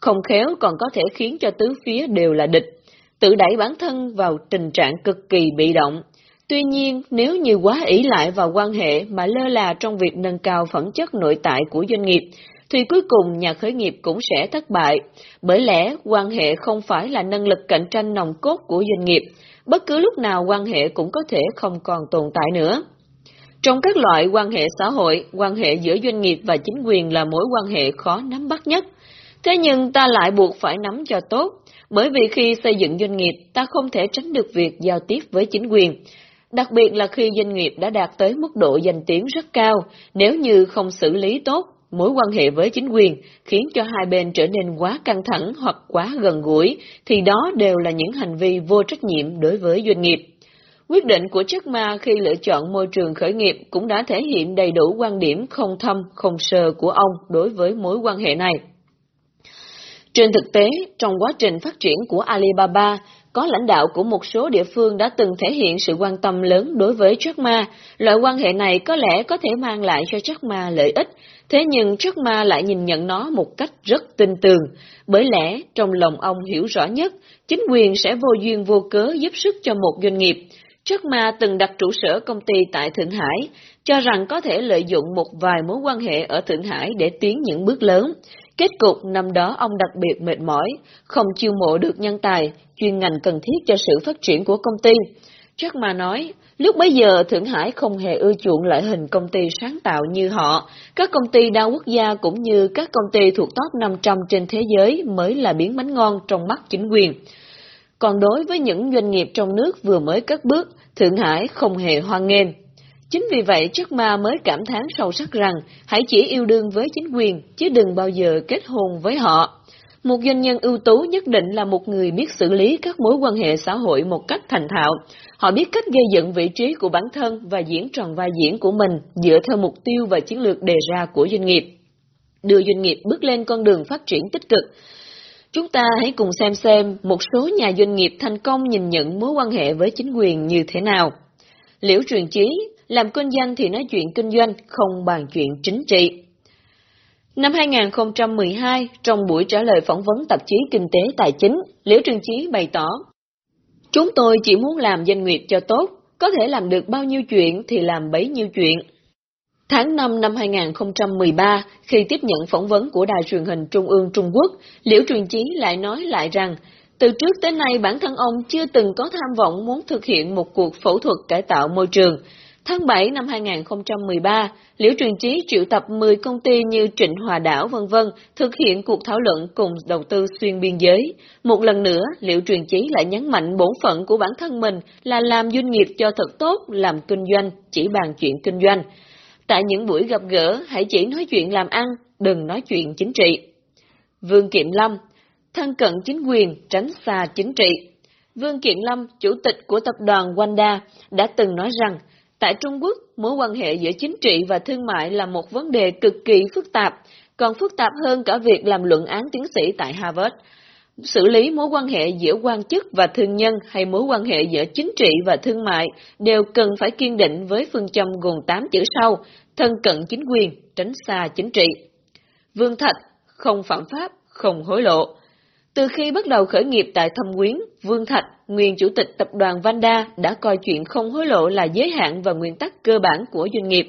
Không khéo còn có thể khiến cho tứ phía đều là địch, tự đẩy bản thân vào tình trạng cực kỳ bị động. Tuy nhiên, nếu như quá ý lại vào quan hệ mà lơ là trong việc nâng cao phẩm chất nội tại của doanh nghiệp, thì cuối cùng nhà khởi nghiệp cũng sẽ thất bại, bởi lẽ quan hệ không phải là năng lực cạnh tranh nòng cốt của doanh nghiệp, bất cứ lúc nào quan hệ cũng có thể không còn tồn tại nữa. Trong các loại quan hệ xã hội, quan hệ giữa doanh nghiệp và chính quyền là mối quan hệ khó nắm bắt nhất. Thế nhưng ta lại buộc phải nắm cho tốt, bởi vì khi xây dựng doanh nghiệp, ta không thể tránh được việc giao tiếp với chính quyền. Đặc biệt là khi doanh nghiệp đã đạt tới mức độ danh tiếng rất cao, nếu như không xử lý tốt mối quan hệ với chính quyền khiến cho hai bên trở nên quá căng thẳng hoặc quá gần gũi, thì đó đều là những hành vi vô trách nhiệm đối với doanh nghiệp. Quyết định của Chất Ma khi lựa chọn môi trường khởi nghiệp cũng đã thể hiện đầy đủ quan điểm không thâm, không sờ của ông đối với mối quan hệ này. Trên thực tế, trong quá trình phát triển của Alibaba, có lãnh đạo của một số địa phương đã từng thể hiện sự quan tâm lớn đối với Jack Ma. Loại quan hệ này có lẽ có thể mang lại cho Jack Ma lợi ích, thế nhưng Jack Ma lại nhìn nhận nó một cách rất tin tường. Bởi lẽ, trong lòng ông hiểu rõ nhất, chính quyền sẽ vô duyên vô cớ giúp sức cho một doanh nghiệp. Jack Ma từng đặt trụ sở công ty tại Thượng Hải, cho rằng có thể lợi dụng một vài mối quan hệ ở Thượng Hải để tiến những bước lớn. Kết cục năm đó ông đặc biệt mệt mỏi, không chiêu mộ được nhân tài, chuyên ngành cần thiết cho sự phát triển của công ty. Chắc mà nói, lúc bấy giờ Thượng Hải không hề ưa chuộng loại hình công ty sáng tạo như họ, các công ty đa quốc gia cũng như các công ty thuộc top 500 trên thế giới mới là biến bánh ngon trong mắt chính quyền. Còn đối với những doanh nghiệp trong nước vừa mới cất bước, Thượng Hải không hề hoan nghênh. Chính vì vậy Chất Ma mới cảm thán sâu sắc rằng hãy chỉ yêu đương với chính quyền, chứ đừng bao giờ kết hôn với họ. Một doanh nhân ưu tú nhất định là một người biết xử lý các mối quan hệ xã hội một cách thành thạo. Họ biết cách gây dựng vị trí của bản thân và diễn tròn vai diễn của mình dựa theo mục tiêu và chiến lược đề ra của doanh nghiệp. Đưa doanh nghiệp bước lên con đường phát triển tích cực. Chúng ta hãy cùng xem xem một số nhà doanh nghiệp thành công nhìn nhận mối quan hệ với chính quyền như thế nào. Liễu truyền chí, làm kinh doanh thì nói chuyện kinh doanh, không bàn chuyện chính trị. Năm 2012, trong buổi trả lời phỏng vấn tạp chí Kinh tế Tài chính, Liễu Trường Chí bày tỏ, Chúng tôi chỉ muốn làm doanh nghiệp cho tốt, có thể làm được bao nhiêu chuyện thì làm bấy nhiêu chuyện. Tháng 5 năm 2013, khi tiếp nhận phỏng vấn của Đài truyền hình Trung ương Trung Quốc, Liễu Truyền Chí lại nói lại rằng, từ trước tới nay bản thân ông chưa từng có tham vọng muốn thực hiện một cuộc phẫu thuật cải tạo môi trường, Tháng 7 năm 2013, Liễu Truyền Chí triệu tập 10 công ty như Trịnh Hòa Đảo vân vân thực hiện cuộc thảo luận cùng đầu tư xuyên biên giới. Một lần nữa, Liễu Truyền Chí lại nhấn mạnh bổn phận của bản thân mình là làm doanh nghiệp cho thật tốt, làm kinh doanh, chỉ bàn chuyện kinh doanh. Tại những buổi gặp gỡ, hãy chỉ nói chuyện làm ăn, đừng nói chuyện chính trị. Vương Kiệm Lâm, thân cận chính quyền, tránh xa chính trị. Vương Kiện Lâm, chủ tịch của tập đoàn Wanda, đã từng nói rằng Tại Trung Quốc, mối quan hệ giữa chính trị và thương mại là một vấn đề cực kỳ phức tạp, còn phức tạp hơn cả việc làm luận án tiến sĩ tại Harvard. Xử lý mối quan hệ giữa quan chức và thương nhân hay mối quan hệ giữa chính trị và thương mại đều cần phải kiên định với phương châm gồm 8 chữ sau, thân cận chính quyền, tránh xa chính trị. Vương Thạch, không phạm pháp, không hối lộ. Từ khi bắt đầu khởi nghiệp tại Thâm Quyến, Vương Thạch, nguyên chủ tịch tập đoàn Vanda, đã coi chuyện không hối lộ là giới hạn và nguyên tắc cơ bản của doanh nghiệp.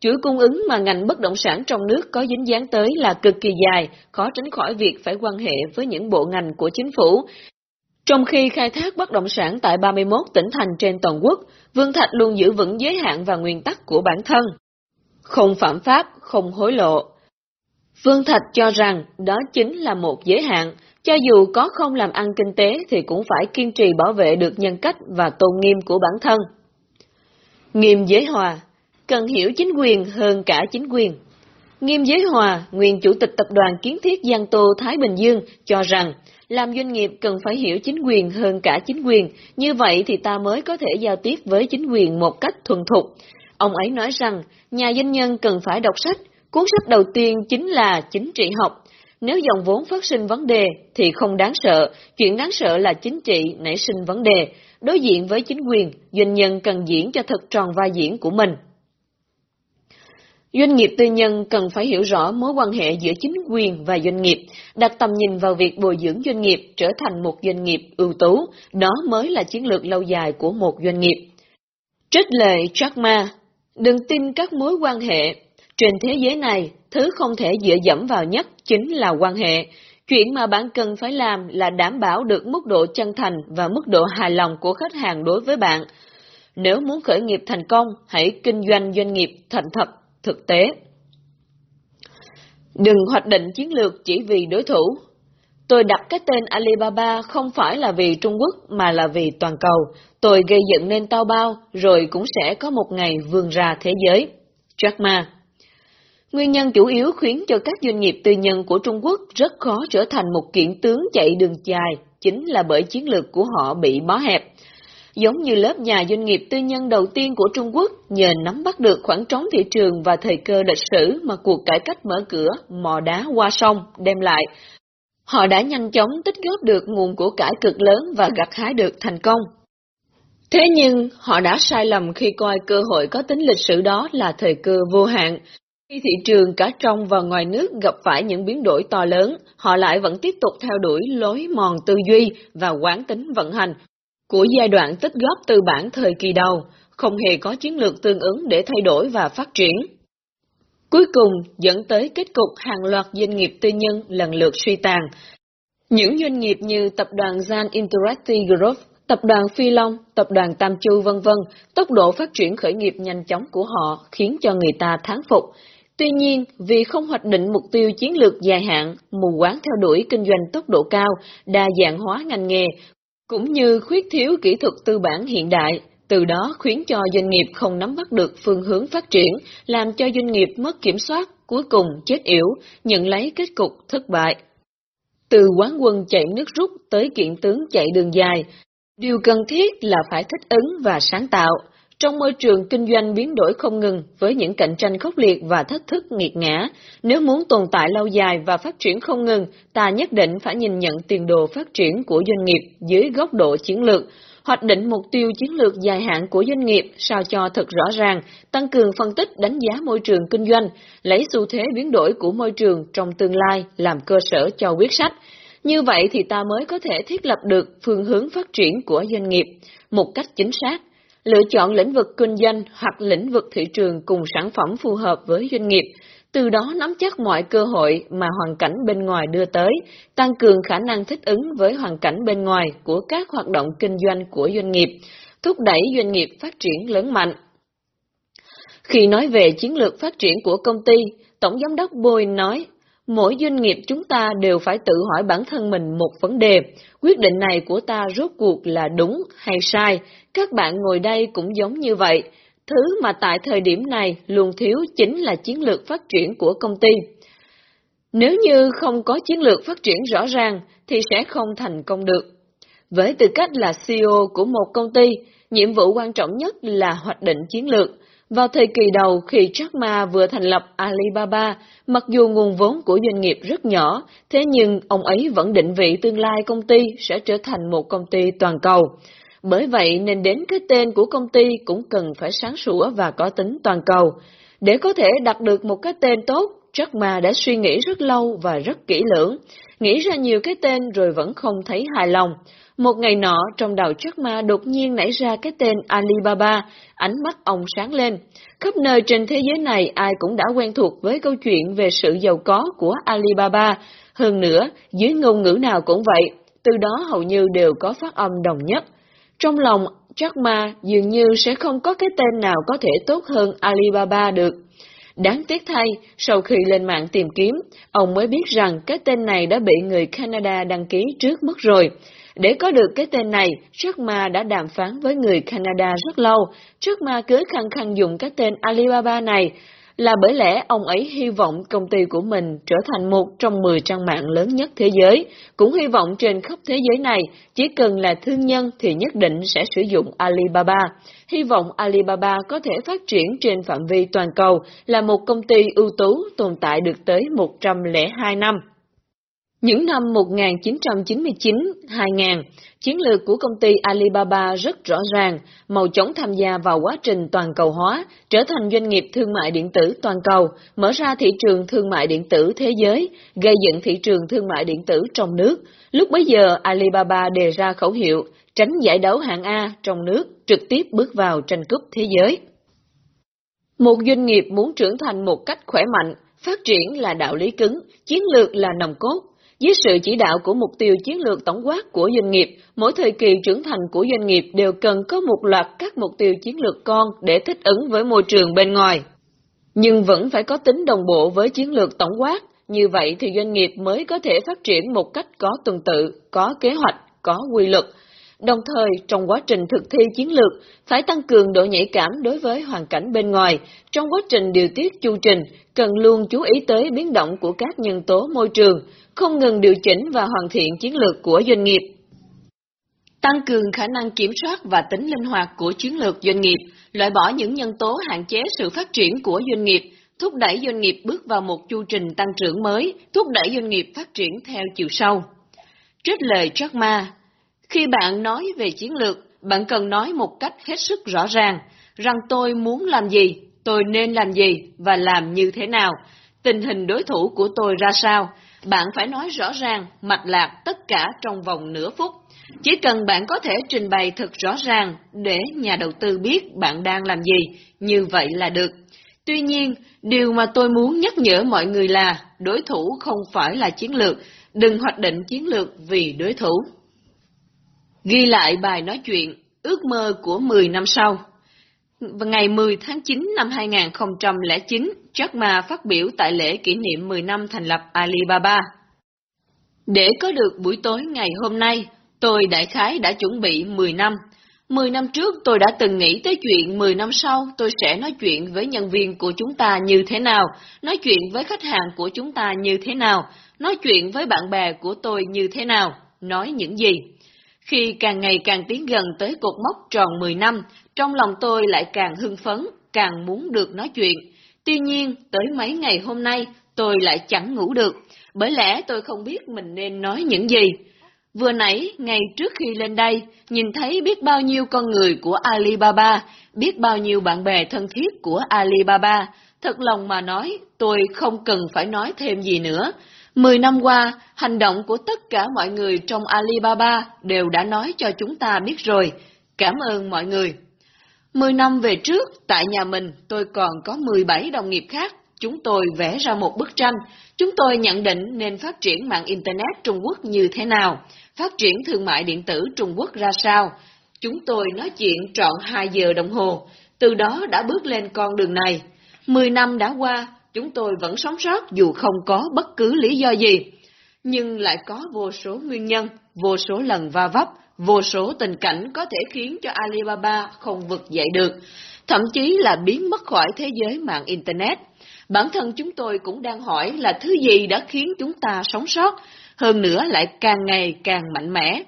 Chuỗi cung ứng mà ngành bất động sản trong nước có dính dáng tới là cực kỳ dài, khó tránh khỏi việc phải quan hệ với những bộ ngành của chính phủ. Trong khi khai thác bất động sản tại 31 tỉnh thành trên toàn quốc, Vương Thạch luôn giữ vững giới hạn và nguyên tắc của bản thân. Không phạm pháp, không hối lộ. Vương Thạch cho rằng đó chính là một giới hạn, cho dù có không làm ăn kinh tế thì cũng phải kiên trì bảo vệ được nhân cách và tôn nghiêm của bản thân. Nghiêm giới hòa, cần hiểu chính quyền hơn cả chính quyền. Nghiêm giới hòa, nguyên chủ tịch tập đoàn kiến thiết Giang Tô Thái Bình Dương, cho rằng làm doanh nghiệp cần phải hiểu chính quyền hơn cả chính quyền, như vậy thì ta mới có thể giao tiếp với chính quyền một cách thuần thục. Ông ấy nói rằng, nhà doanh nhân cần phải đọc sách, cuốn sách đầu tiên chính là chính trị học, nếu dòng vốn phát sinh vấn đề thì không đáng sợ, chuyện đáng sợ là chính trị nảy sinh vấn đề. Đối diện với chính quyền, doanh nhân cần diễn cho thật tròn vai diễn của mình. Doanh nghiệp tư nhân cần phải hiểu rõ mối quan hệ giữa chính quyền và doanh nghiệp, đặt tầm nhìn vào việc bồi dưỡng doanh nghiệp trở thành một doanh nghiệp ưu tú, đó mới là chiến lược lâu dài của một doanh nghiệp. Trích lệ Jack Ma Đừng tin các mối quan hệ. Trên thế giới này, thứ không thể dựa dẫm vào nhất chính là quan hệ. Chuyện mà bạn cần phải làm là đảm bảo được mức độ chân thành và mức độ hài lòng của khách hàng đối với bạn. Nếu muốn khởi nghiệp thành công, hãy kinh doanh doanh nghiệp thành thật, thực tế. Đừng hoạch định chiến lược chỉ vì đối thủ. Tôi đặt cái tên Alibaba không phải là vì Trung Quốc mà là vì toàn cầu. Tôi gây dựng nên tao bao, rồi cũng sẽ có một ngày vươn ra thế giới. Jack Ma Nguyên nhân chủ yếu khiến cho các doanh nghiệp tư nhân của Trung Quốc rất khó trở thành một kiện tướng chạy đường dài, chính là bởi chiến lược của họ bị bó hẹp. Giống như lớp nhà doanh nghiệp tư nhân đầu tiên của Trung Quốc nhờ nắm bắt được khoảng trống thị trường và thời cơ lịch sử mà cuộc cải cách mở cửa, mò đá qua sông đem lại, Họ đã nhanh chóng tích góp được nguồn của cải cực lớn và gặt hái được thành công. Thế nhưng, họ đã sai lầm khi coi cơ hội có tính lịch sử đó là thời cơ vô hạn. Khi thị trường cả trong và ngoài nước gặp phải những biến đổi to lớn, họ lại vẫn tiếp tục theo đuổi lối mòn tư duy và quán tính vận hành của giai đoạn tích góp tư bản thời kỳ đầu, không hề có chiến lược tương ứng để thay đổi và phát triển. Cuối cùng dẫn tới kết cục hàng loạt doanh nghiệp tư nhân lần lượt suy tàn. Những doanh nghiệp như tập đoàn Gian Interactive Group, tập đoàn Phi Long, tập đoàn Tam Chu vân vân, tốc độ phát triển khởi nghiệp nhanh chóng của họ khiến cho người ta thán phục. Tuy nhiên, vì không hoạch định mục tiêu chiến lược dài hạn, mù quáng theo đuổi kinh doanh tốc độ cao, đa dạng hóa ngành nghề, cũng như khuyết thiếu kỹ thuật tư bản hiện đại, từ đó khiến cho doanh nghiệp không nắm bắt được phương hướng phát triển, làm cho doanh nghiệp mất kiểm soát, cuối cùng chết yểu, nhận lấy kết cục thất bại. Từ quán quân chạy nước rút tới kiện tướng chạy đường dài, điều cần thiết là phải thích ứng và sáng tạo. Trong môi trường kinh doanh biến đổi không ngừng với những cạnh tranh khốc liệt và thách thức nghiệt ngã, nếu muốn tồn tại lâu dài và phát triển không ngừng, ta nhất định phải nhìn nhận tiền đồ phát triển của doanh nghiệp dưới góc độ chiến lược, hoạch định mục tiêu chiến lược dài hạn của doanh nghiệp sao cho thật rõ ràng, tăng cường phân tích đánh giá môi trường kinh doanh, lấy xu thế biến đổi của môi trường trong tương lai làm cơ sở cho quyết sách. Như vậy thì ta mới có thể thiết lập được phương hướng phát triển của doanh nghiệp một cách chính xác, lựa chọn lĩnh vực kinh doanh hoặc lĩnh vực thị trường cùng sản phẩm phù hợp với doanh nghiệp, từ đó nắm chắc mọi cơ hội mà hoàn cảnh bên ngoài đưa tới, tăng cường khả năng thích ứng với hoàn cảnh bên ngoài của các hoạt động kinh doanh của doanh nghiệp, thúc đẩy doanh nghiệp phát triển lớn mạnh. Khi nói về chiến lược phát triển của công ty, Tổng Giám đốc Bôi nói, mỗi doanh nghiệp chúng ta đều phải tự hỏi bản thân mình một vấn đề, quyết định này của ta rốt cuộc là đúng hay sai, các bạn ngồi đây cũng giống như vậy, Thứ mà tại thời điểm này luôn thiếu chính là chiến lược phát triển của công ty. Nếu như không có chiến lược phát triển rõ ràng thì sẽ không thành công được. Với tư cách là CEO của một công ty, nhiệm vụ quan trọng nhất là hoạch định chiến lược. Vào thời kỳ đầu khi Jack Ma vừa thành lập Alibaba, mặc dù nguồn vốn của doanh nghiệp rất nhỏ, thế nhưng ông ấy vẫn định vị tương lai công ty sẽ trở thành một công ty toàn cầu. Bởi vậy nên đến cái tên của công ty cũng cần phải sáng sủa và có tính toàn cầu. Để có thể đặt được một cái tên tốt, Jack Ma đã suy nghĩ rất lâu và rất kỹ lưỡng, nghĩ ra nhiều cái tên rồi vẫn không thấy hài lòng. Một ngày nọ, trong đầu Jack Ma đột nhiên nảy ra cái tên Alibaba, ánh mắt ông sáng lên. Khắp nơi trên thế giới này ai cũng đã quen thuộc với câu chuyện về sự giàu có của Alibaba. Hơn nữa, dưới ngôn ngữ nào cũng vậy, từ đó hầu như đều có phát âm đồng nhất. Trong lòng Jack Ma dường như sẽ không có cái tên nào có thể tốt hơn Alibaba được. Đáng tiếc thay, sau khi lên mạng tìm kiếm, ông mới biết rằng cái tên này đã bị người Canada đăng ký trước mất rồi. Để có được cái tên này, Jack Ma đã đàm phán với người Canada rất lâu. Jack Ma cứ khăng khăng dùng cái tên Alibaba này, là bởi lẽ ông ấy hy vọng công ty của mình trở thành một trong 10 trang mạng lớn nhất thế giới, cũng hy vọng trên khắp thế giới này chỉ cần là thương nhân thì nhất định sẽ sử dụng Alibaba. Hy vọng Alibaba có thể phát triển trên phạm vi toàn cầu là một công ty ưu tú tồn tại được tới 102 năm. Những năm 1999-2000, chiến lược của công ty Alibaba rất rõ ràng, màu chống tham gia vào quá trình toàn cầu hóa, trở thành doanh nghiệp thương mại điện tử toàn cầu, mở ra thị trường thương mại điện tử thế giới, gây dựng thị trường thương mại điện tử trong nước. Lúc bấy giờ, Alibaba đề ra khẩu hiệu, tránh giải đấu hạng A trong nước, trực tiếp bước vào tranh cúp thế giới. Một doanh nghiệp muốn trưởng thành một cách khỏe mạnh, phát triển là đạo lý cứng, chiến lược là nòng cốt, dưới sự chỉ đạo của mục tiêu chiến lược tổng quát của doanh nghiệp, mỗi thời kỳ trưởng thành của doanh nghiệp đều cần có một loạt các mục tiêu chiến lược con để thích ứng với môi trường bên ngoài. Nhưng vẫn phải có tính đồng bộ với chiến lược tổng quát, như vậy thì doanh nghiệp mới có thể phát triển một cách có tuần tự, có kế hoạch, có quy luật. Đồng thời, trong quá trình thực thi chiến lược, phải tăng cường độ nhạy cảm đối với hoàn cảnh bên ngoài. Trong quá trình điều tiết chu trình, cần luôn chú ý tới biến động của các nhân tố môi trường, không ngừng điều chỉnh và hoàn thiện chiến lược của doanh nghiệp. Tăng cường khả năng kiểm soát và tính linh hoạt của chiến lược doanh nghiệp, loại bỏ những nhân tố hạn chế sự phát triển của doanh nghiệp, thúc đẩy doanh nghiệp bước vào một chu trình tăng trưởng mới, thúc đẩy doanh nghiệp phát triển theo chiều sâu. Trích lời Jack Ma, khi bạn nói về chiến lược, bạn cần nói một cách hết sức rõ ràng, rằng tôi muốn làm gì, tôi nên làm gì và làm như thế nào, tình hình đối thủ của tôi ra sao, bạn phải nói rõ ràng, mạch lạc tất cả trong vòng nửa phút. Chỉ cần bạn có thể trình bày thật rõ ràng để nhà đầu tư biết bạn đang làm gì, như vậy là được. Tuy nhiên, điều mà tôi muốn nhắc nhở mọi người là đối thủ không phải là chiến lược, đừng hoạch định chiến lược vì đối thủ. Ghi lại bài nói chuyện, ước mơ của 10 năm sau. Ngày 10 tháng 9 năm 2009, Jack Ma phát biểu tại lễ kỷ niệm 10 năm thành lập Alibaba. Để có được buổi tối ngày hôm nay, tôi đại khái đã chuẩn bị 10 năm. 10 năm trước tôi đã từng nghĩ tới chuyện 10 năm sau tôi sẽ nói chuyện với nhân viên của chúng ta như thế nào, nói chuyện với khách hàng của chúng ta như thế nào, nói chuyện với bạn bè của tôi như thế nào, nói những gì. Khi càng ngày càng tiến gần tới cột mốc tròn 10 năm, trong lòng tôi lại càng hưng phấn, càng muốn được nói chuyện. Tuy nhiên, tới mấy ngày hôm nay, tôi lại chẳng ngủ được, bởi lẽ tôi không biết mình nên nói những gì. Vừa nãy, ngày trước khi lên đây, nhìn thấy biết bao nhiêu con người của Alibaba, biết bao nhiêu bạn bè thân thiết của Alibaba. Thật lòng mà nói, tôi không cần phải nói thêm gì nữa. Mười năm qua, hành động của tất cả mọi người trong Alibaba đều đã nói cho chúng ta biết rồi. Cảm ơn mọi người. Mười năm về trước, tại nhà mình, tôi còn có 17 đồng nghiệp khác. Chúng tôi vẽ ra một bức tranh. Chúng tôi nhận định nên phát triển mạng Internet Trung Quốc như thế nào, phát triển thương mại điện tử Trung Quốc ra sao. Chúng tôi nói chuyện trọn 2 giờ đồng hồ, từ đó đã bước lên con đường này. Mười năm đã qua, chúng tôi vẫn sống sót dù không có bất cứ lý do gì. Nhưng lại có vô số nguyên nhân, vô số lần va vấp, vô số tình cảnh có thể khiến cho Alibaba không vực dậy được, thậm chí là biến mất khỏi thế giới mạng Internet. Bản thân chúng tôi cũng đang hỏi là thứ gì đã khiến chúng ta sống sót, hơn nữa lại càng ngày càng mạnh mẽ.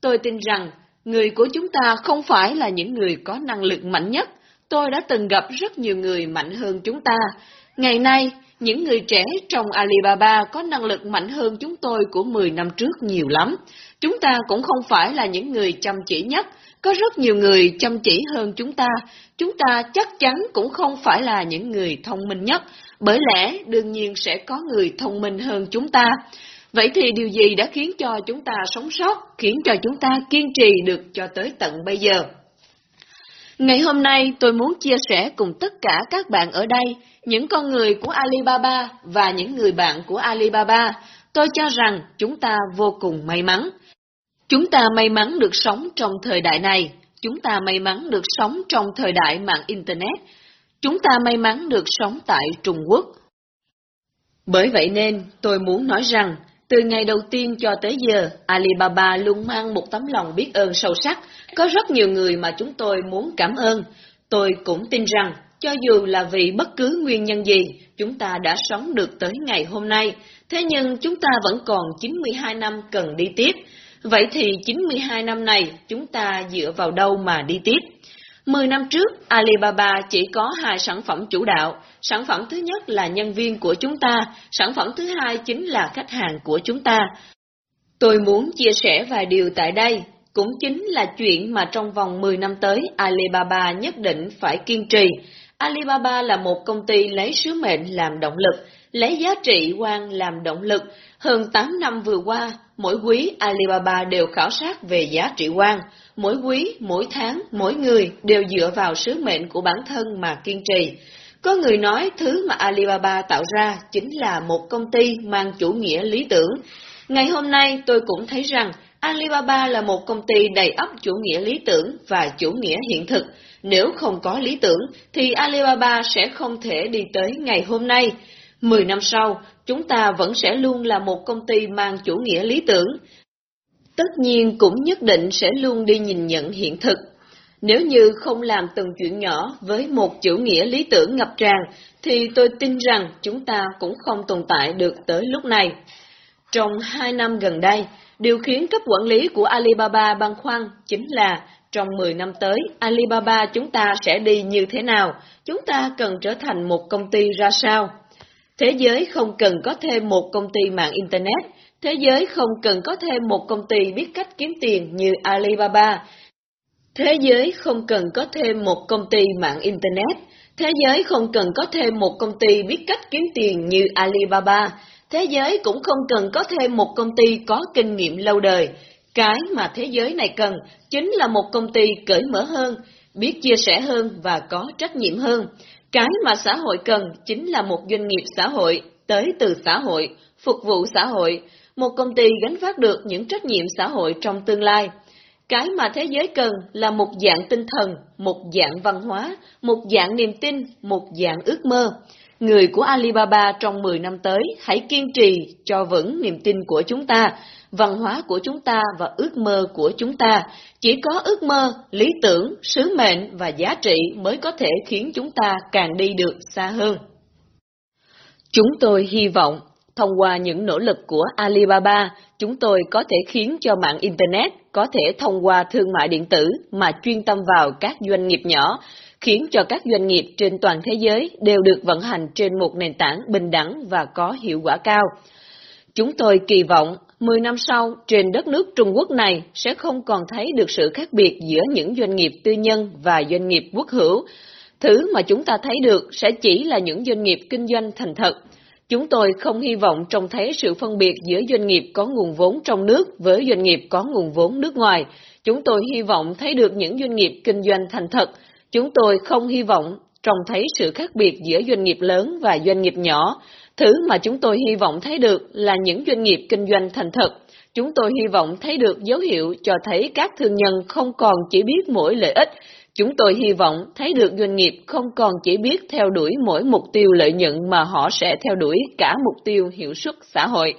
Tôi tin rằng, người của chúng ta không phải là những người có năng lực mạnh nhất. Tôi đã từng gặp rất nhiều người mạnh hơn chúng ta. Ngày nay, những người trẻ trong Alibaba có năng lực mạnh hơn chúng tôi của 10 năm trước nhiều lắm. Chúng ta cũng không phải là những người chăm chỉ nhất, có rất nhiều người chăm chỉ hơn chúng ta. Chúng ta chắc chắn cũng không phải là những người thông minh nhất, bởi lẽ đương nhiên sẽ có người thông minh hơn chúng ta. Vậy thì điều gì đã khiến cho chúng ta sống sót, khiến cho chúng ta kiên trì được cho tới tận bây giờ? Ngày hôm nay tôi muốn chia sẻ cùng tất cả các bạn ở đây, những con người của Alibaba và những người bạn của Alibaba. Tôi cho rằng chúng ta vô cùng may mắn. Chúng ta may mắn được sống trong thời đại này, chúng ta may mắn được sống trong thời đại mạng Internet, chúng ta may mắn được sống tại Trung Quốc. Bởi vậy nên, tôi muốn nói rằng, từ ngày đầu tiên cho tới giờ, Alibaba luôn mang một tấm lòng biết ơn sâu sắc, có rất nhiều người mà chúng tôi muốn cảm ơn. Tôi cũng tin rằng, cho dù là vì bất cứ nguyên nhân gì, chúng ta đã sống được tới ngày hôm nay, thế nhưng chúng ta vẫn còn 92 năm cần đi tiếp. Vậy thì 92 năm này chúng ta dựa vào đâu mà đi tiếp? 10 năm trước, Alibaba chỉ có hai sản phẩm chủ đạo. Sản phẩm thứ nhất là nhân viên của chúng ta, sản phẩm thứ hai chính là khách hàng của chúng ta. Tôi muốn chia sẻ vài điều tại đây, cũng chính là chuyện mà trong vòng 10 năm tới Alibaba nhất định phải kiên trì. Alibaba là một công ty lấy sứ mệnh làm động lực, lấy giá trị quan làm động lực. Hơn 8 năm vừa qua, mỗi quý Alibaba đều khảo sát về giá trị quan. Mỗi quý, mỗi tháng, mỗi người đều dựa vào sứ mệnh của bản thân mà kiên trì. Có người nói thứ mà Alibaba tạo ra chính là một công ty mang chủ nghĩa lý tưởng. Ngày hôm nay tôi cũng thấy rằng Alibaba là một công ty đầy ắp chủ nghĩa lý tưởng và chủ nghĩa hiện thực. Nếu không có lý tưởng, thì Alibaba sẽ không thể đi tới ngày hôm nay. Mười năm sau, chúng ta vẫn sẽ luôn là một công ty mang chủ nghĩa lý tưởng. Tất nhiên cũng nhất định sẽ luôn đi nhìn nhận hiện thực. Nếu như không làm từng chuyện nhỏ với một chủ nghĩa lý tưởng ngập tràn, thì tôi tin rằng chúng ta cũng không tồn tại được tới lúc này. Trong hai năm gần đây, điều khiến cấp quản lý của Alibaba băn khoăn chính là trong 10 năm tới, Alibaba chúng ta sẽ đi như thế nào? Chúng ta cần trở thành một công ty ra sao? Thế giới không cần có thêm một công ty mạng Internet, thế giới không cần có thêm một công ty biết cách kiếm tiền như Alibaba. Thế giới không cần có thêm một công ty mạng Internet, thế giới không cần có thêm một công ty biết cách kiếm tiền như Alibaba. Thế giới cũng không cần có thêm một công ty có kinh nghiệm lâu đời. Cái mà thế giới này cần chính là một công ty cởi mở hơn, biết chia sẻ hơn và có trách nhiệm hơn. Cái mà xã hội cần chính là một doanh nghiệp xã hội, tới từ xã hội, phục vụ xã hội, một công ty gánh vác được những trách nhiệm xã hội trong tương lai. Cái mà thế giới cần là một dạng tinh thần, một dạng văn hóa, một dạng niềm tin, một dạng ước mơ. Người của Alibaba trong 10 năm tới hãy kiên trì cho vững niềm tin của chúng ta, văn hóa của chúng ta và ước mơ của chúng ta. Chỉ có ước mơ, lý tưởng, sứ mệnh và giá trị mới có thể khiến chúng ta càng đi được xa hơn. Chúng tôi hy vọng, thông qua những nỗ lực của Alibaba, chúng tôi có thể khiến cho mạng Internet có thể thông qua thương mại điện tử mà chuyên tâm vào các doanh nghiệp nhỏ, khiến cho các doanh nghiệp trên toàn thế giới đều được vận hành trên một nền tảng bình đẳng và có hiệu quả cao. Chúng tôi kỳ vọng 10 năm sau, trên đất nước Trung Quốc này sẽ không còn thấy được sự khác biệt giữa những doanh nghiệp tư nhân và doanh nghiệp quốc hữu. Thứ mà chúng ta thấy được sẽ chỉ là những doanh nghiệp kinh doanh thành thật. Chúng tôi không hy vọng trông thấy sự phân biệt giữa doanh nghiệp có nguồn vốn trong nước với doanh nghiệp có nguồn vốn nước ngoài. Chúng tôi hy vọng thấy được những doanh nghiệp kinh doanh thành thật, Chúng tôi không hy vọng trông thấy sự khác biệt giữa doanh nghiệp lớn và doanh nghiệp nhỏ. Thứ mà chúng tôi hy vọng thấy được là những doanh nghiệp kinh doanh thành thật. Chúng tôi hy vọng thấy được dấu hiệu cho thấy các thương nhân không còn chỉ biết mỗi lợi ích. Chúng tôi hy vọng thấy được doanh nghiệp không còn chỉ biết theo đuổi mỗi mục tiêu lợi nhuận mà họ sẽ theo đuổi cả mục tiêu hiệu suất xã hội.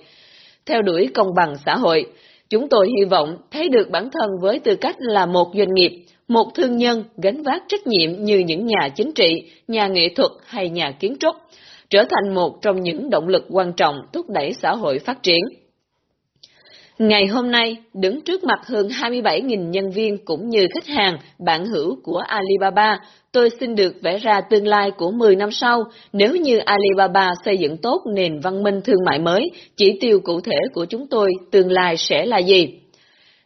Theo đuổi công bằng xã hội, chúng tôi hy vọng thấy được bản thân với tư cách là một doanh nghiệp, một thương nhân gánh vác trách nhiệm như những nhà chính trị, nhà nghệ thuật hay nhà kiến trúc, trở thành một trong những động lực quan trọng thúc đẩy xã hội phát triển. Ngày hôm nay, đứng trước mặt hơn 27.000 nhân viên cũng như khách hàng, bạn hữu của Alibaba, tôi xin được vẽ ra tương lai của 10 năm sau nếu như Alibaba xây dựng tốt nền văn minh thương mại mới, chỉ tiêu cụ thể của chúng tôi tương lai sẽ là gì?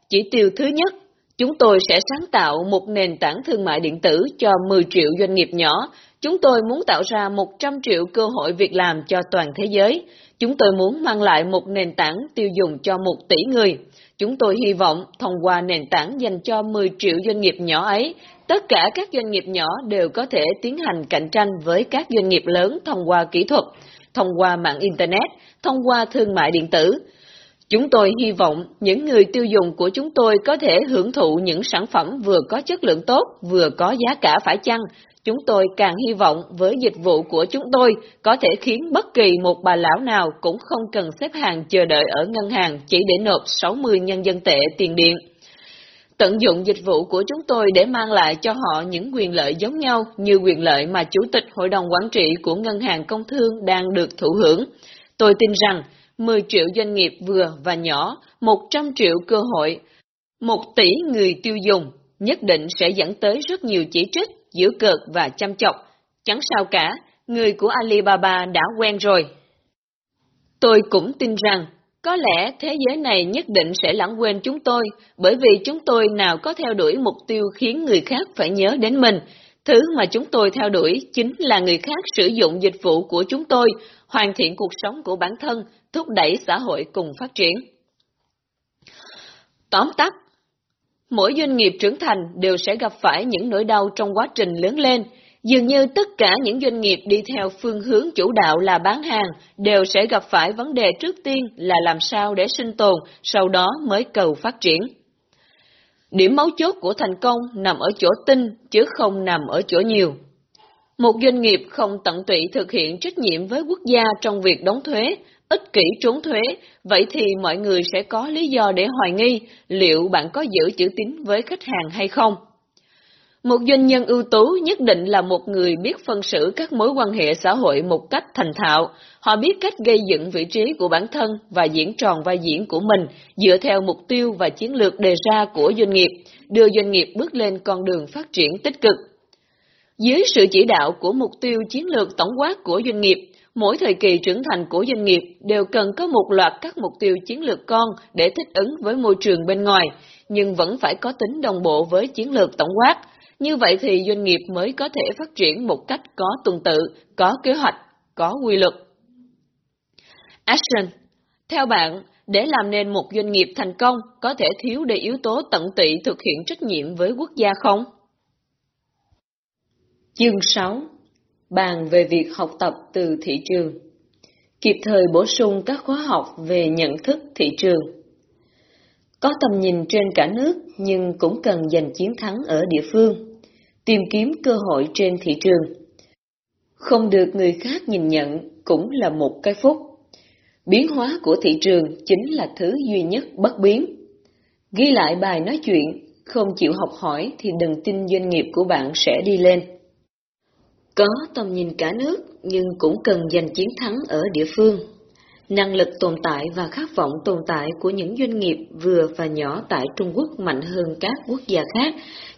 Chỉ tiêu thứ nhất, Chúng tôi sẽ sáng tạo một nền tảng thương mại điện tử cho 10 triệu doanh nghiệp nhỏ. Chúng tôi muốn tạo ra 100 triệu cơ hội việc làm cho toàn thế giới. Chúng tôi muốn mang lại một nền tảng tiêu dùng cho một tỷ người. Chúng tôi hy vọng thông qua nền tảng dành cho 10 triệu doanh nghiệp nhỏ ấy, tất cả các doanh nghiệp nhỏ đều có thể tiến hành cạnh tranh với các doanh nghiệp lớn thông qua kỹ thuật, thông qua mạng Internet, thông qua thương mại điện tử. Chúng tôi hy vọng những người tiêu dùng của chúng tôi có thể hưởng thụ những sản phẩm vừa có chất lượng tốt, vừa có giá cả phải chăng. Chúng tôi càng hy vọng với dịch vụ của chúng tôi có thể khiến bất kỳ một bà lão nào cũng không cần xếp hàng chờ đợi ở ngân hàng chỉ để nộp 60 nhân dân tệ tiền điện. Tận dụng dịch vụ của chúng tôi để mang lại cho họ những quyền lợi giống nhau như quyền lợi mà Chủ tịch Hội đồng Quản trị của Ngân hàng Công Thương đang được thụ hưởng. Tôi tin rằng 10 triệu doanh nghiệp vừa và nhỏ, 100 triệu cơ hội, 1 tỷ người tiêu dùng, nhất định sẽ dẫn tới rất nhiều chỉ trích, dữ cợt và chăm chọc. Chẳng sao cả, người của Alibaba đã quen rồi. Tôi cũng tin rằng, có lẽ thế giới này nhất định sẽ lãng quên chúng tôi, bởi vì chúng tôi nào có theo đuổi mục tiêu khiến người khác phải nhớ đến mình. Thứ mà chúng tôi theo đuổi chính là người khác sử dụng dịch vụ của chúng tôi, hoàn thiện cuộc sống của bản thân, thúc đẩy xã hội cùng phát triển. Tóm tắt, mỗi doanh nghiệp trưởng thành đều sẽ gặp phải những nỗi đau trong quá trình lớn lên. Dường như tất cả những doanh nghiệp đi theo phương hướng chủ đạo là bán hàng đều sẽ gặp phải vấn đề trước tiên là làm sao để sinh tồn, sau đó mới cầu phát triển. Điểm mấu chốt của thành công nằm ở chỗ tin chứ không nằm ở chỗ nhiều. Một doanh nghiệp không tận tụy thực hiện trách nhiệm với quốc gia trong việc đóng thuế, ích kỷ trốn thuế, vậy thì mọi người sẽ có lý do để hoài nghi liệu bạn có giữ chữ tín với khách hàng hay không. Một doanh nhân ưu tú nhất định là một người biết phân xử các mối quan hệ xã hội một cách thành thạo. Họ biết cách gây dựng vị trí của bản thân và diễn tròn vai diễn của mình dựa theo mục tiêu và chiến lược đề ra của doanh nghiệp, đưa doanh nghiệp bước lên con đường phát triển tích cực. Dưới sự chỉ đạo của mục tiêu chiến lược tổng quát của doanh nghiệp, mỗi thời kỳ trưởng thành của doanh nghiệp đều cần có một loạt các mục tiêu chiến lược con để thích ứng với môi trường bên ngoài, nhưng vẫn phải có tính đồng bộ với chiến lược tổng quát. Như vậy thì doanh nghiệp mới có thể phát triển một cách có tuần tự, có kế hoạch, có quy luật. Action Theo bạn, để làm nên một doanh nghiệp thành công, có thể thiếu đi yếu tố tận tụy thực hiện trách nhiệm với quốc gia không? Chương 6 Bàn về việc học tập từ thị trường Kịp thời bổ sung các khóa học về nhận thức thị trường. Có tầm nhìn trên cả nước nhưng cũng cần giành chiến thắng ở địa phương Tìm kiếm cơ hội trên thị trường. Không được người khác nhìn nhận cũng là một cái phúc. Biến hóa của thị trường chính là thứ duy nhất bất biến. Ghi lại bài nói chuyện, không chịu học hỏi thì đừng tin doanh nghiệp của bạn sẽ đi lên. Có tầm nhìn cả nước, nhưng cũng cần giành chiến thắng ở địa phương. Năng lực tồn tại và khát vọng tồn tại của những doanh nghiệp vừa và nhỏ tại Trung Quốc mạnh hơn các quốc gia khác.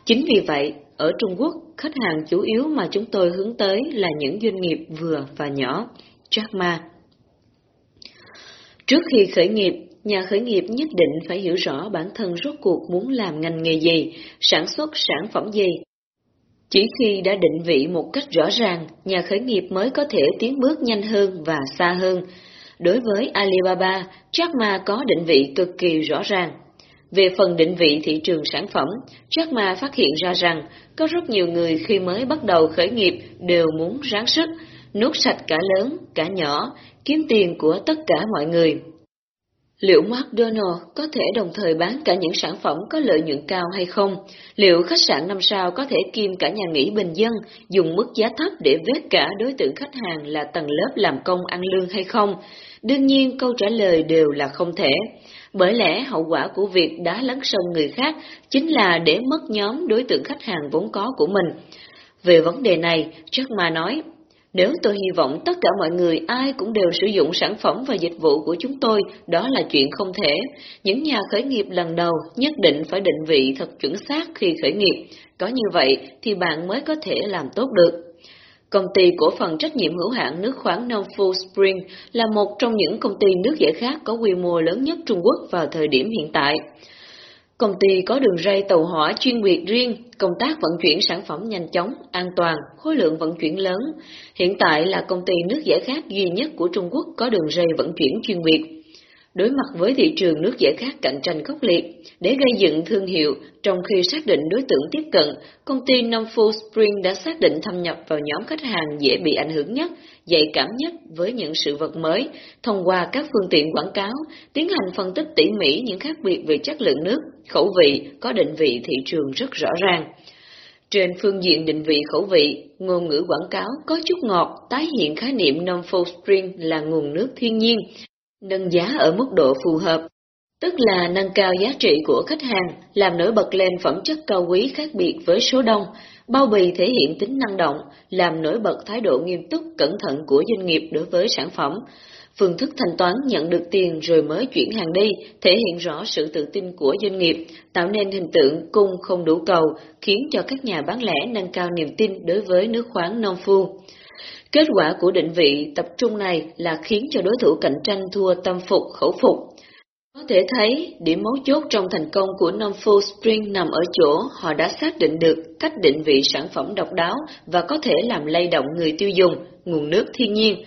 Chính vì vậy, ở Trung Quốc, khách hàng chủ yếu mà chúng tôi hướng tới là những doanh nghiệp vừa và nhỏ. Jack Ma Trước khi khởi nghiệp, nhà khởi nghiệp nhất định phải hiểu rõ bản thân rốt cuộc muốn làm ngành nghề gì, sản xuất sản phẩm gì, chỉ khi đã định vị một cách rõ ràng, nhà khởi nghiệp mới có thể tiến bước nhanh hơn và xa hơn. Đối với Alibaba, Jack Ma có định vị cực kỳ rõ ràng. Về phần định vị thị trường sản phẩm, Jack Ma phát hiện ra rằng có rất nhiều người khi mới bắt đầu khởi nghiệp đều muốn ráng sức, nuốt sạch cả lớn, cả nhỏ, kiếm tiền của tất cả mọi người. Liệu McDonald có thể đồng thời bán cả những sản phẩm có lợi nhuận cao hay không? Liệu khách sạn năm sao có thể kiêm cả nhà nghỉ bình dân, dùng mức giá thấp để vết cả đối tượng khách hàng là tầng lớp làm công ăn lương hay không? Đương nhiên câu trả lời đều là không thể. Bởi lẽ hậu quả của việc đá lấn sông người khác chính là để mất nhóm đối tượng khách hàng vốn có của mình. Về vấn đề này, Jack Ma nói, nếu tôi hy vọng tất cả mọi người ai cũng đều sử dụng sản phẩm và dịch vụ của chúng tôi, đó là chuyện không thể. Những nhà khởi nghiệp lần đầu nhất định phải định vị thật chuẩn xác khi khởi nghiệp. Có như vậy thì bạn mới có thể làm tốt được. Công ty cổ phần trách nhiệm hữu hạn nước khoáng Nongfu Spring là một trong những công ty nước giải khát có quy mô lớn nhất Trung Quốc vào thời điểm hiện tại. Công ty có đường ray tàu hỏa chuyên biệt riêng, công tác vận chuyển sản phẩm nhanh chóng, an toàn, khối lượng vận chuyển lớn. Hiện tại là công ty nước giải khát duy nhất của Trung Quốc có đường ray vận chuyển chuyên biệt. Đối mặt với thị trường nước giải khát cạnh tranh khốc liệt, để gây dựng thương hiệu, trong khi xác định đối tượng tiếp cận, công ty Nongfu Spring đã xác định thâm nhập vào nhóm khách hàng dễ bị ảnh hưởng nhất, dạy cảm nhất với những sự vật mới, thông qua các phương tiện quảng cáo, tiến hành phân tích tỉ mỉ những khác biệt về chất lượng nước, khẩu vị, có định vị thị trường rất rõ ràng. Trên phương diện định vị khẩu vị, ngôn ngữ quảng cáo có chút ngọt, tái hiện khái niệm Nongfu Spring là nguồn nước thiên nhiên, nâng giá ở mức độ phù hợp, tức là nâng cao giá trị của khách hàng, làm nổi bật lên phẩm chất cao quý khác biệt với số đông. Bao bì thể hiện tính năng động, làm nổi bật thái độ nghiêm túc, cẩn thận của doanh nghiệp đối với sản phẩm. Phương thức thanh toán nhận được tiền rồi mới chuyển hàng đi, thể hiện rõ sự tự tin của doanh nghiệp, tạo nên hình tượng cung không đủ cầu, khiến cho các nhà bán lẻ nâng cao niềm tin đối với nước khoáng nông phu. Kết quả của định vị tập trung này là khiến cho đối thủ cạnh tranh thua tâm phục khẩu phục. Có thể thấy, điểm mấu chốt trong thành công của Nomfo Spring nằm ở chỗ họ đã xác định được cách định vị sản phẩm độc đáo và có thể làm lay động người tiêu dùng, nguồn nước thiên nhiên.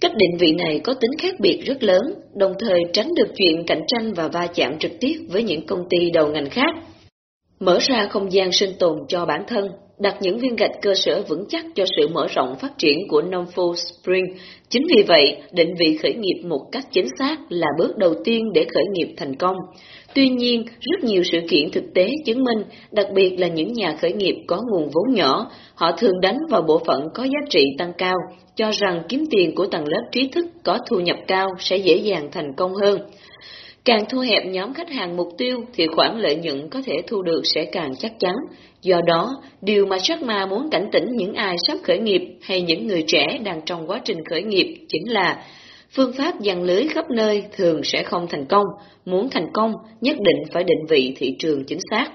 Cách định vị này có tính khác biệt rất lớn, đồng thời tránh được chuyện cạnh tranh và va chạm trực tiếp với những công ty đầu ngành khác. Mở ra không gian sinh tồn cho bản thân, đặt những viên gạch cơ sở vững chắc cho sự mở rộng phát triển của Nomfo Spring. Chính vì vậy, định vị khởi nghiệp một cách chính xác là bước đầu tiên để khởi nghiệp thành công. Tuy nhiên, rất nhiều sự kiện thực tế chứng minh, đặc biệt là những nhà khởi nghiệp có nguồn vốn nhỏ, họ thường đánh vào bộ phận có giá trị tăng cao, cho rằng kiếm tiền của tầng lớp trí thức có thu nhập cao sẽ dễ dàng thành công hơn. Càng thu hẹp nhóm khách hàng mục tiêu thì khoản lợi nhuận có thể thu được sẽ càng chắc chắn. Do đó, điều mà Jack Ma muốn cảnh tỉnh những ai sắp khởi nghiệp hay những người trẻ đang trong quá trình khởi nghiệp chính là phương pháp dàn lưới khắp nơi thường sẽ không thành công. Muốn thành công, nhất định phải định vị thị trường chính xác.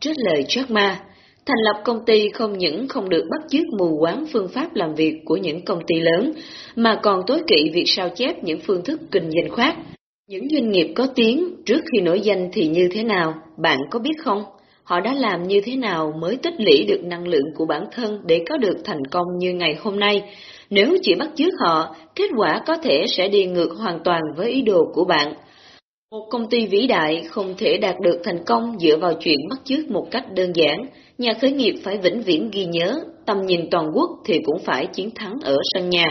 Trước lời Jack Ma, thành lập công ty không những không được bắt chước mù quáng phương pháp làm việc của những công ty lớn, mà còn tối kỵ việc sao chép những phương thức kinh doanh khác những doanh nghiệp có tiếng trước khi nổi danh thì như thế nào, bạn có biết không? Họ đã làm như thế nào mới tích lũy được năng lượng của bản thân để có được thành công như ngày hôm nay? Nếu chỉ bắt chước họ, kết quả có thể sẽ đi ngược hoàn toàn với ý đồ của bạn. Một công ty vĩ đại không thể đạt được thành công dựa vào chuyện bắt chước một cách đơn giản. Nhà khởi nghiệp phải vĩnh viễn ghi nhớ, tầm nhìn toàn quốc thì cũng phải chiến thắng ở sân nhà.